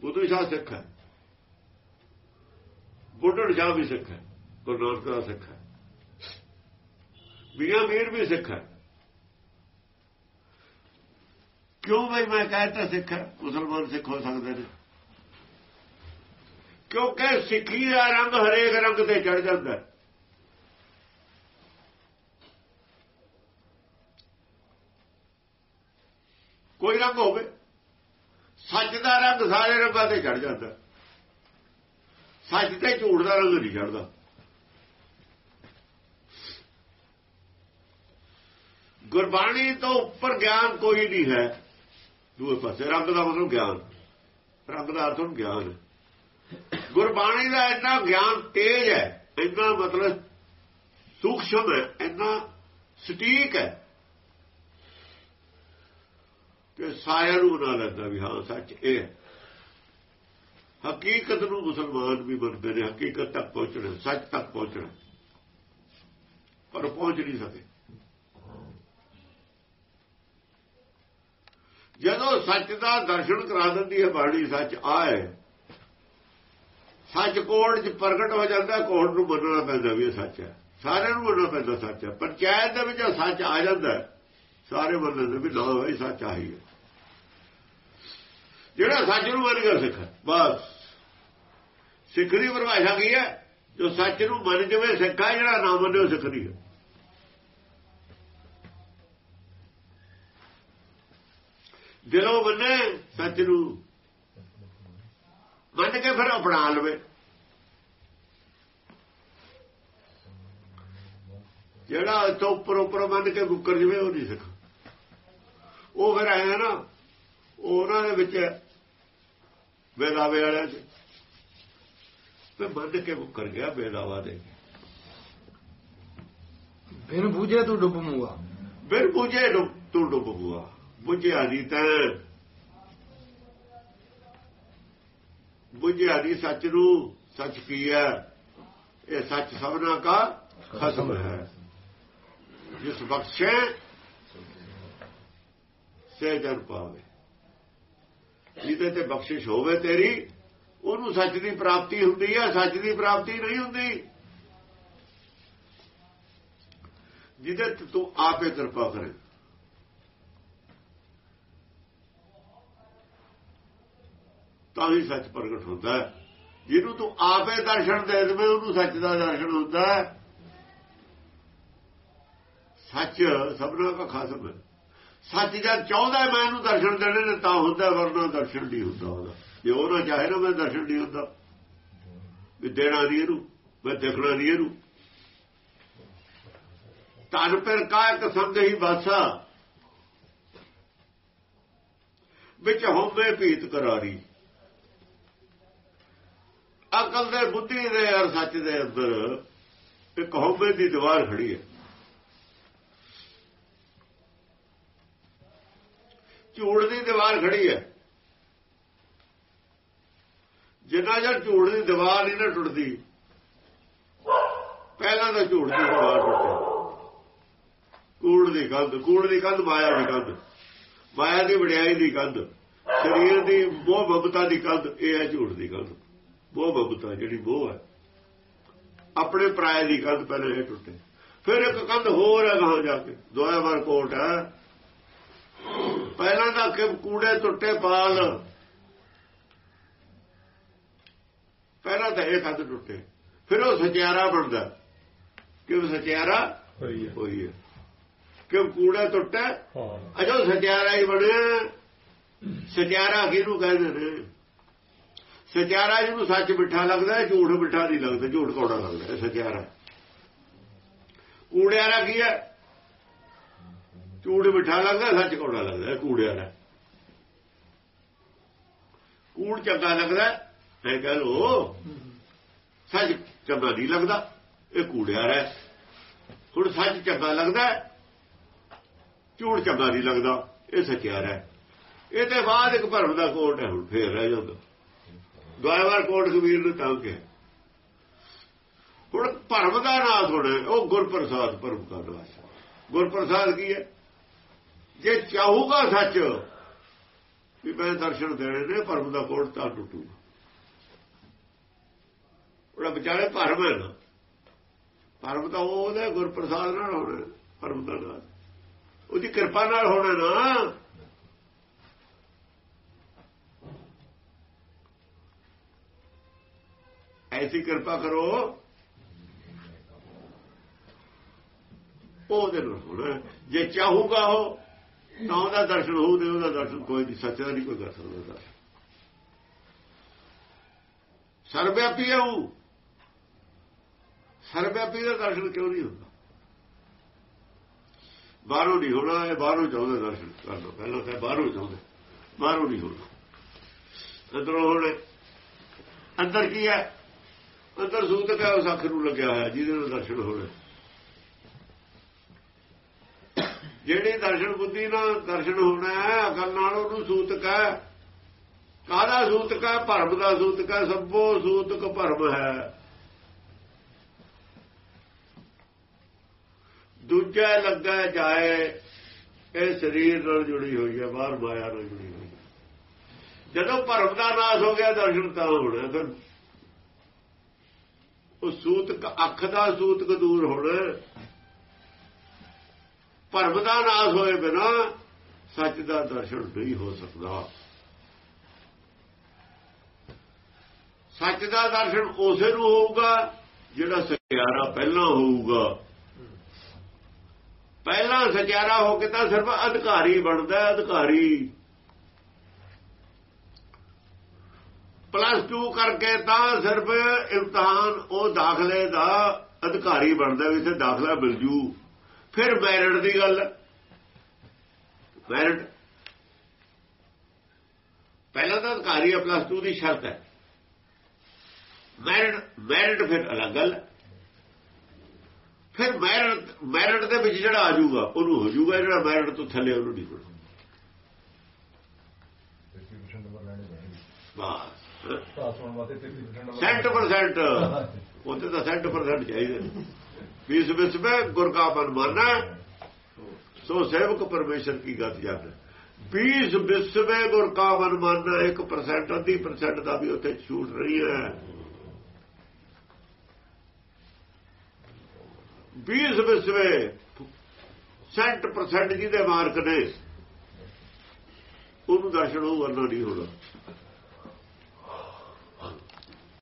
ਬੁੱਧੂ ਸ਼ਾਹ ਸਿੱਖ ਹੈ। ਬੁੱਢੜ ਸ਼ਾਹ ਵੀ ਸਿੱਖ ਹੈ। ਗੁਰੂ ਨਾਨਕ ਦਾ ਸਿੱਖ ਹੈ। ਮੀਆਂ ਮੀਰ ਵੀ ਸਿੱਖ ਹੈ। ਕਿਉਂ ਬਈ ਮੈਂ ਕਹਿੰਦਾ ਸਿੱਖ ਹੈ? ਮੁਸਲਮਾਨ ਸਿੱਖ ਹੋ ਸਕਦੇ ਨੇ। ਕਿਉਂਕਿ ਸਿੱਖੀ ਦਾ ਰੰਗ ਹਰੇਕ ਰੰਗ ਤੇ ਚੜ ਜਾਂਦਾ ਹੈ। ਕੋਈ ਰੰਗ ਹੋਵੇ, ਸੱਚ ਦਾ ਰੰਗ ਸਾਰੇ ਰੰਗਾਂ ਤੇ ਚੜ ਜਾਂਦਾ ਸੱਚ ਤੇ ਝੂਠ ਦਾ ਰੰਗ ਨਹੀਂ ਚੜਦਾ। ਗੁਰਬਾਣੀ ਤੋਂ ਉੱਪਰ ਗਿਆਨ ਕੋਈ ਨਹੀਂ ਹੈ। ਦੂਏ ਪਾਸੇ ਰੰਗ ਦਾ ਮਤਲਬ ਗਿਆਨ। ਰੰਗ ਦਾ ਅਰਥ ਗਿਆਨ। ਗੁਰਬਾਣੀ ਦਾ ਇੰਨਾ ਗਿਆਨ ਤੇਜ ਹੈ, ਇੰਨਾ ਮਤਲਬ ਸੂਖਸ਼ਮ ਹੈ, ਇੰਨਾ ਸਟੀਕ ਹੈ ਕਿ ਸਾਰਿਆਂ ਨੂੰ ਬਣਾ ਲੈਂਦਾ ਵੀ ਹਾਂ, ਸੱਚ ਇਹ ਹੈ। ਹਕੀਕਤ ਨੂੰ ਮੁਸਲਮਾਨ ਵੀ ਮੰਨਦੇ ਨੇ, ਹਕੀਕਤ ਤੱਕ ਪਹੁੰਚਣਾ, ਸੱਚ ਤੱਕ ਪਹੁੰਚਣਾ। ਪਰ ਪਹੁੰਚ ਨਹੀਂ ਸਕੇ। ਜਦੋਂ ਸੱਚ ਦਾ ਦਰਸ਼ਨ ਕਰਾ ਦਿੰਦੀ ਹੈ ਬਾਣੀ ਸੱਚ, ਆਏ। ਸੱਚ ਕੋੜ ਚ ਪ੍ਰਗਟ ਹੋ ਜਾਂਦਾ, ਕੋੜ ਨੂੰ ਮੰਨਣਾ ਪੈਂਦਾ ਵੀ ਇਹ ਸੱਚ ਹੈ। ਸਾਰਿਆਂ ਨੂੰ ਮੰਨਣਾ ਪੈਂਦਾ ਸੱਚ ਹੈ। ਪੰਚਾਇਤ ਦੇ ਵਿੱਚ ਸੱਚ ਆ ਜਾਂਦਾ ਸਾਰੇ ਮੰਨਦੇ ਵੀ ਨਾ ਭਾਈ ਸੱਚ ਆਹੀ ਹੈ। ਜਿਹੜਾ ਸੱਚ ਨੂੰ ਮੰਨ ਗਿਆ, ਸਿੱਖ ਬਸ। ਸਿੱਖ ਦੀ ਪਰਿਭਾਸ਼ਾ ਕੀ ਹੈ? ਜੋ ਸੱਚ ਨੂੰ ਮੰਨ ਜਵੇ, ਸਿੱਖਾ ਜਿਹੜਾ ਨਾ ਮੰਨੇ ਉਹ ਸਿੱਖ ਨਹੀਂ ਹੈ। ਦਿਲੋਂ ਮੰਨੇ ਸੱਚ ਨੂੰ ਮੰਨ ਕੇ ਫਿਰ ਅਪਣਾ ਲਵੇ। ਜਿਹੜਾ ਇੱਥੋਂ ਉੱਪਰ ਉੱਪਰ ਮੰਨ ਕੇ ਮੁੱਕਰ ਜਵੇ ਉਹ ਨਹੀਂ ਸਿੱਖ ਉਹ ਫਿਰ ਆਇਆ ਨਾ ਉਹਨਾਂ ਦੇ ਵਿੱਚ ਬੇਦਾਵੇ ਵਾਲਿਆਂ ਚ। ਤੇ ਮੰਨ ਕੇ ਮੁੱਕਰ ਗਿਆ ਬੇਦਾਵਾ ਦੇ ਬਿਨ ਬੂਝੇ ਤੂੰ ਡੁੱਬ ਮੂਆ ਫਿਰ ਬੁਝੇ ਤੂੰ ਡੁੱਬ ਗਿਆ ਬੁਝਿਆ ਦੀ ਤਾਂ। ਬੁਝਿਆ ਦੀ ਸੱਚ ਨੂੰ ਸੱਚ ਕੀ ਹੈ? ਇਹ ਸੱਚ ਸਭਨਾ ਕਾ ਖਸਮ ਹੈ। ਜਿਸ ਬਖਸ਼ੇ, ਸੇ ਜਨ ਪਾਵੇ। ਜਿਹਦੇ ਤੇ ਬਖਸ਼ਿਸ਼ ਹੋਵੇ ਤੇਰੀ, ਉਹਨੂੰ ਸੱਚ ਦੀ ਪ੍ਰਾਪਤੀ ਹੁੰਦੀ ਹੈ, ਸੱਚ ਦੀ ਪ੍ਰਾਪਤੀ ਨਹੀਂ ਹੁੰਦੀ। ਜਿਹਦੇ ਤੇ ਤੂੰ ਆਪੇ ਕਿਰਪਾ ਕਰੇ। ਤਾਂ ਹੀ ਸੱਚ ਪ੍ਰਗਟ ਹੁੰਦਾ ਹੈ। ਜਿਹਨੂੰ ਤੂੰ ਆਪੇ ਦਰਸ਼ਨ ਦੇ ਦੇਵੇਂ, ਉਹਨੂੰ ਸੱਚ ਦਾ ਦਰਸ਼ਨ ਹੁੰਦਾ ਹੈ। ਸੱਚ ਸਭਨਾ ਦਾ ਖਾਸਮ ਹੈ। ਸੱਚ ਜਦ ਚਾਹੁੰਦਾ ਮੈਂ ਇਹਨੂੰ ਦਰਸ਼ਨ ਦੇਣੇ ਨੇ, ਤਾਂ ਹੁੰਦਾ ਵਰਨਾ ਦਰਸ਼ਨ ਨਹੀਂ ਹੁੰਦਾ ਉਹਦਾ। ਜੇ ਉਹ ਨਾ ਚਾਹੇ ਨਾ ਮੈਂ ਦਰਸ਼ਨ ਨਹੀਂ ਹੁੰਦਾ। ਵੀ ਦੇਣਾ ਨਹੀਂ ਇਹਨੂੰ, ਮੈਂ ਦੇਖਣਾ ਨਹੀਂ ਇਹਨੂੰ। ਤਨ ਪਰ ਕਾਇਕ ਸੰਗ ਹੀ ਬਾਸਾ ਵਿੱਚ ਹੋਵੇ ਭੀਤ ਕਰਾਰੀ। ਅਕਲ ਦੇ ਬੁੱਧੀ ਦੇ ਔਰ ਸੱਚ ਦੇ ਅੰਦਰ ਇੱਕ ਹੋਵੇ ਦੀ ਦੀਵਾਰ ਖੜੀ ਹੈ। ਝੂੜ ਦੀ ਦੀਵਾਰ ਖੜੀ ਹੈ। ਜਿੰਨਾ ਜਰ ਝੂੜ ਦੀ ਦੀਵਾਰ ਨਹੀਂ ਨਾ ਟੁੱਟਦੀ, ਪਹਿਲਾਂ ਤਾਂ ਝੂੜ ਦੀ ਦੀਵਾਰ ਟੁੱਟਦੀ। ਕੂੜ ਦੀ ਕੰਧ, ਕੂੜ ਦੀ ਕੰਧ, ਮਾਇਆ ਦੀ ਕੰਧ। ਮਾਇਆ ਦੀ ਵਡਿਆਈ ਦੀ ਕੰਧ, ਸਰੀਰ ਦੀ ਮੋਹ ਬਬਤਾ ਦੀ ਕੰਧ, ਇਹ ਹੈ ਝੂੜ ਦੀ ਕੰਧ। ਮੋਹ ਬਬਤਾ ਜਿਹੜੀ ਮੋਹ ਹੈ ਆਪਣੇ ਪਰਾਏ ਦੀ ਕੰਧ ਪਹਿਲੇ ਇਹ ਟੁੱਟੇ। ਫਿਰ ਇੱਕ ਕੰਧ ਹੋਰ ਹੈ ਗਾਂ ਜਾ ਕੇ ਦੋਇਆ ਵਾਰ ਕੋਟ ਹੈ ਪਹਿਲਾਂ ਤਾਂ ਕਿ ਕੂੜੇ ਟੁੱਟੇ ਪਾਲ। ਪਹਿਲਾਂ ਤਾਂ ਇਹ ਕੰਧ ਟੁੱਟੇ। ਫਿਰ ਉਹ ਸਚਿਆਰਾ ਬਣਦਾ। ਕਿਉਂ ਸਚਿਆਰਾ? ਹੋਈ ਹੈ ਕਿ ਕੂੜਾ ਟੁੱਟਾ? ਅਜੋ ਸਚਿਆਰਾ ਹੀ ਬਣਿਆ। ਸਚਿਆਰਾ ਕਿਹਨੂੰ ਕਹਿੰਦੇ ਨੇ? ਸਚਿਆਰਾ ਜਿਹਨੂੰ ਸੱਚ ਮਿੱਠਾ ਲੱਗਦਾ ਝੂਠ ਮਿੱਠਾ ਨਹੀਂ ਲੱਗਦਾ ਝੂਠ ਕੌੜਾ ਲੱਗਦਾ ਹੈ, ਸਚਿਆਰਾ। ਕੂੜਿਆਰਾ ਕੀ ਹੈ? ਝੂਠ ਮਿੱਠਾ ਲੱਗਦਾ ਸੱਚ ਕੌੜਾ ਲੱਗਦਾ ਹੈ, ਕੂੜਿਆਰਾ। ਕੂੜ ਚੰਗਾ ਲੱਗਦਾ ਹੈ ਕਹ ਲੋ ਸੱਚ ਚੰਗਾ ਨਹੀਂ ਲੱਗਦਾ ਇਹ ਕੂੜਿਆਰਾ ਹੈ। ਹੁਣ ਸੱਚ ਚੰਗਾ ਲੱਗਦਾ ਝੂਠ ਚੰਗਾ ਨਹੀਂ ਲੱਗਦਾ ਇਹ ਸਚਿਆਰਾ ਹੈ। ਇਹਦੇ ਬਾਅਦ ਇੱਕ ਭਰਮ ਦਾ ਕੋਟ ਹੈ ਹੁਣ ਫੇਰ ਰਹਿ ਜਾਂਦਾ। ਦੁਆਇਵਾਰ ਕੋਟ ਕਬੀਰ ਨੂੰ ਤਾਂ ਕਿਹਾ। ਹੁਣ ਭਰਮ ਦਾ ਨਾਸ ਹੋਣਾ ਉਹ ਗੁਰਪ੍ਰਸਾਦ ਭਰਮ ਦਾ ਨਾਸ ਗੁਰਪ੍ਰਸਾਦ ਕੀ ਹੈ? ਜੇ ਚਾਹੂਗਾ ਸੱਚ, ਵੀ ਮੈਂ ਦਰਸ਼ਨ ਦੇਣੇ ਨੇ, ਭਰਮ ਦਾ ਕੋਟ ਤਾਂ ਟੁੱਟੂਗਾ। ਉਹਦਾ ਵਿਚਾਰੇ ਭਰਮ ਹੈ ਨਾ। ਭਰਮ ਤਾਂ ਉਹਦੇ ਗੁਰਪ੍ਰਸਾਦ ਨਾਲ ਹੋਣਾ, ਭਰਮ ਦਾ ਨਾਸ। ਉਹਦੀ ਕਿਰਪਾ ਨਾਲ ਹੋਣਾ ਨਾ। ਐਸੀ ਕਿਰਪਾ ਕਰੋ। ਉਹਦੇ ਨਾਲ ਹੋਣਾ ਜੇ ਚਾਹੂਗਾ ਉਹ, ਤਾਂ ਉਹਦਾ ਦਰਸ਼ਨ ਹੋਊ ਤੇ ਉਹਦਾ ਦਰਸ਼ਨ ਕੋਈ ਨਹੀਂ, ਸੱਚ ਦਾ ਨਹੀਂ ਕੋਈ ਕਰ ਸਕਦਾ ਦਰਸ਼ਨ ਸਰਵਿਆਪੀ ਹੈ ਉਹ। ਸਰਵਿਆਪੀ ਦਾ ਦਰਸ਼ਨ ਕਿਉਂ ਨਹੀਂ ਹੁੰਦਾ? ਬਾਹਰੋਂ ਨਹੀਂ ਹੋਣਾ, ਇਹ ਬਾਹਰੋਂ ਚਾਹੁੰਦੇ ਦਰਸ਼ਨ ਕਰ ਕਰਨਾ ਪਹਿਲਾਂ ਤਾਂ ਬਾਹਰੋਂ ਚਾਹੁੰਦੇ, ਬਾਹਰੋਂ ਨਹੀਂ ਹੋਣਾ। ਅੰਦਰੋਂ ਹੋਣੇ। ਅੰਦਰ ਕੀ ਹੈ? ਅੰਦਰ ਸੂਤਕ ਹੈ ਉਸ ਅੱਖ ਨੂੰ ਲੱਗਿਆ ਹੋਇਆ, ਜਿਹਦੇ ਨਾਲ ਦਰਸ਼ਨ ਹੋਣਾ ਜਿਹੜੀ ਦਰਸ਼ਨ ਬੁੱਧੀ ਨਾਲ ਦਰਸ਼ਨ ਹੋਣਾ ਹੈ, ਅਕਲ ਨਾਲ ਉਹਨੂੰ ਸੂਤਕ ਹੈ। ਕਾਹਦਾ ਸੂਤਕ ਹੈ? ਭਰਮ ਦਾ ਸੂਤਕ ਹੈ, ਸਭੋ ਸੂਤਕ ਭਰਮ ਹੈ। ਦੂਜਾ ਲੱਗਾ ਜਾਏ, ਇਹ ਸਰੀਰ ਨਾਲ ਜੁੜੀ ਹੋਈ ਹੈ, ਬਾਹਰ ਮਾਇਆ ਨਾਲ ਜੁੜੀ ਹੋਈ ਹੈ। ਜਦੋਂ ਭਰਮ ਦਾ ਨਾਸ ਹੋ ਗਿਆ, ਦਰਸ਼ਨ ਤਾਂ ਹੋਣਾ ਫਿਰ ਉਹ ਸੂਤਕ ਅੱਖ ਦਾ ਸੂਤਕ ਦੂਰ ਹੋਣ। ਭਰਮ ਦਾ ਨਾਸ ਹੋਏ ਬਿਨਾ ਸੱਚ ਦਾ ਦਰਸ਼ਨ ਨਹੀਂ ਹੋ ਸਕਦਾ। ਸੱਚ ਦਾ ਦਰਸ਼ਨ ਉਸੇ ਨੂੰ ਹੋਊਗਾ ਜਿਹੜਾ ਸਚਿਆਰਾ ਪਹਿਲਾਂ ਹੋਊਗਾ। ਪਹਿਲਾਂ ਸਚਿਆਰਾ ਹੋ ਕੇ ਤਾਂ ਸਿਰਫ ਅਧਿਕਾਰੀ ਬਣਦਾ ਅਧਿਕਾਰੀ ਪਲੱਸ 2 ਕਰਕੇ ਤਾਂ ਸਿਰਫ ਇਮਤਿਹਾਨ ਉਹ ਦਾਖਲੇ ਦਾ ਅਧਿਕਾਰੀ ਬਣਦਾ ਵੀ ਇੱਥੇ ਦਾਖਲਾ ਮਿਲ ਜੂ। ਫਿਰ ਮੈਰਿਟ ਦੀ ਗੱਲ। ਮੈਰਿਟ ਪਹਿਲਾਂ ਤਾਂ ਅਧਿਕਾਰੀ ਪਲੱਸ 2 ਦੀ ਸ਼ਰਤ ਹੈ। ਮੈਰਿਟ ਮੈਰਿਟ ਫਿਰ ਅਲੱਗ ਗੱਲ। ਫਿਰ ਮੈਰਿਟ ਮੈਰਿਟ ਦੇ ਵਿੱਚ ਜਿਹੜਾ ਆ ਜਾਊਗਾ ਉਹਨੂੰ ਹੋ ਜਾਊਗਾ ਜਿਹੜਾ ਮੈਰਿਟ ਤੋਂ ਥੱਲੇ ਉਹਨੂੰ ਨਹੀਂ ਹੋਣਾ। 50% ਨੰਬਰ ਲੈਣੇ ਚਾਹੀਦੇ ਬਸ। ਪਾਸ ਹੋਣ ਵਾਸਤੇ 50% ਨੰਬਰ ਸੈਂਟ ਪਰਸੈਂਟ। ਉਹਦੇ ਤਾਂ ਸੈਂਟ ਪਰਸੈਂਟ ਚਾਹੀਦੇ ਨੇ। ਫੀਸ ਵਿੱਚ ਵਿੱਚ ਗੁਰ ਕਾ ਮਨ ਮਾਨਾ ਸੋ ਸੇਵਕ ਪਰਮੇਸ਼ਰ ਕੀ ਗਤ ਜਾਣ ਫੀਸ ਵਿਸਵੇ ਗੁਰ ਕਾ ਮਨ ਮਾਨਾ 1% ਅੱਧੀ ਪਰਸੈਂਟ ਦਾ ਵੀ ਉੱਥੇ ਛੂਟ ਰਹੀ ਹੈ। ਫੀਸ ਵਿਸਵੇ ਸੈਂਟ ਪਰਸੈਂਟ ਜਿਹਦੇ ਮਾਰਕ ਨੇ ਉਹਨੂੰ ਦਰਸ਼ਨ ਉਹ ਵਰਨਾ ਨਹੀਂ ਹੋਣਾ।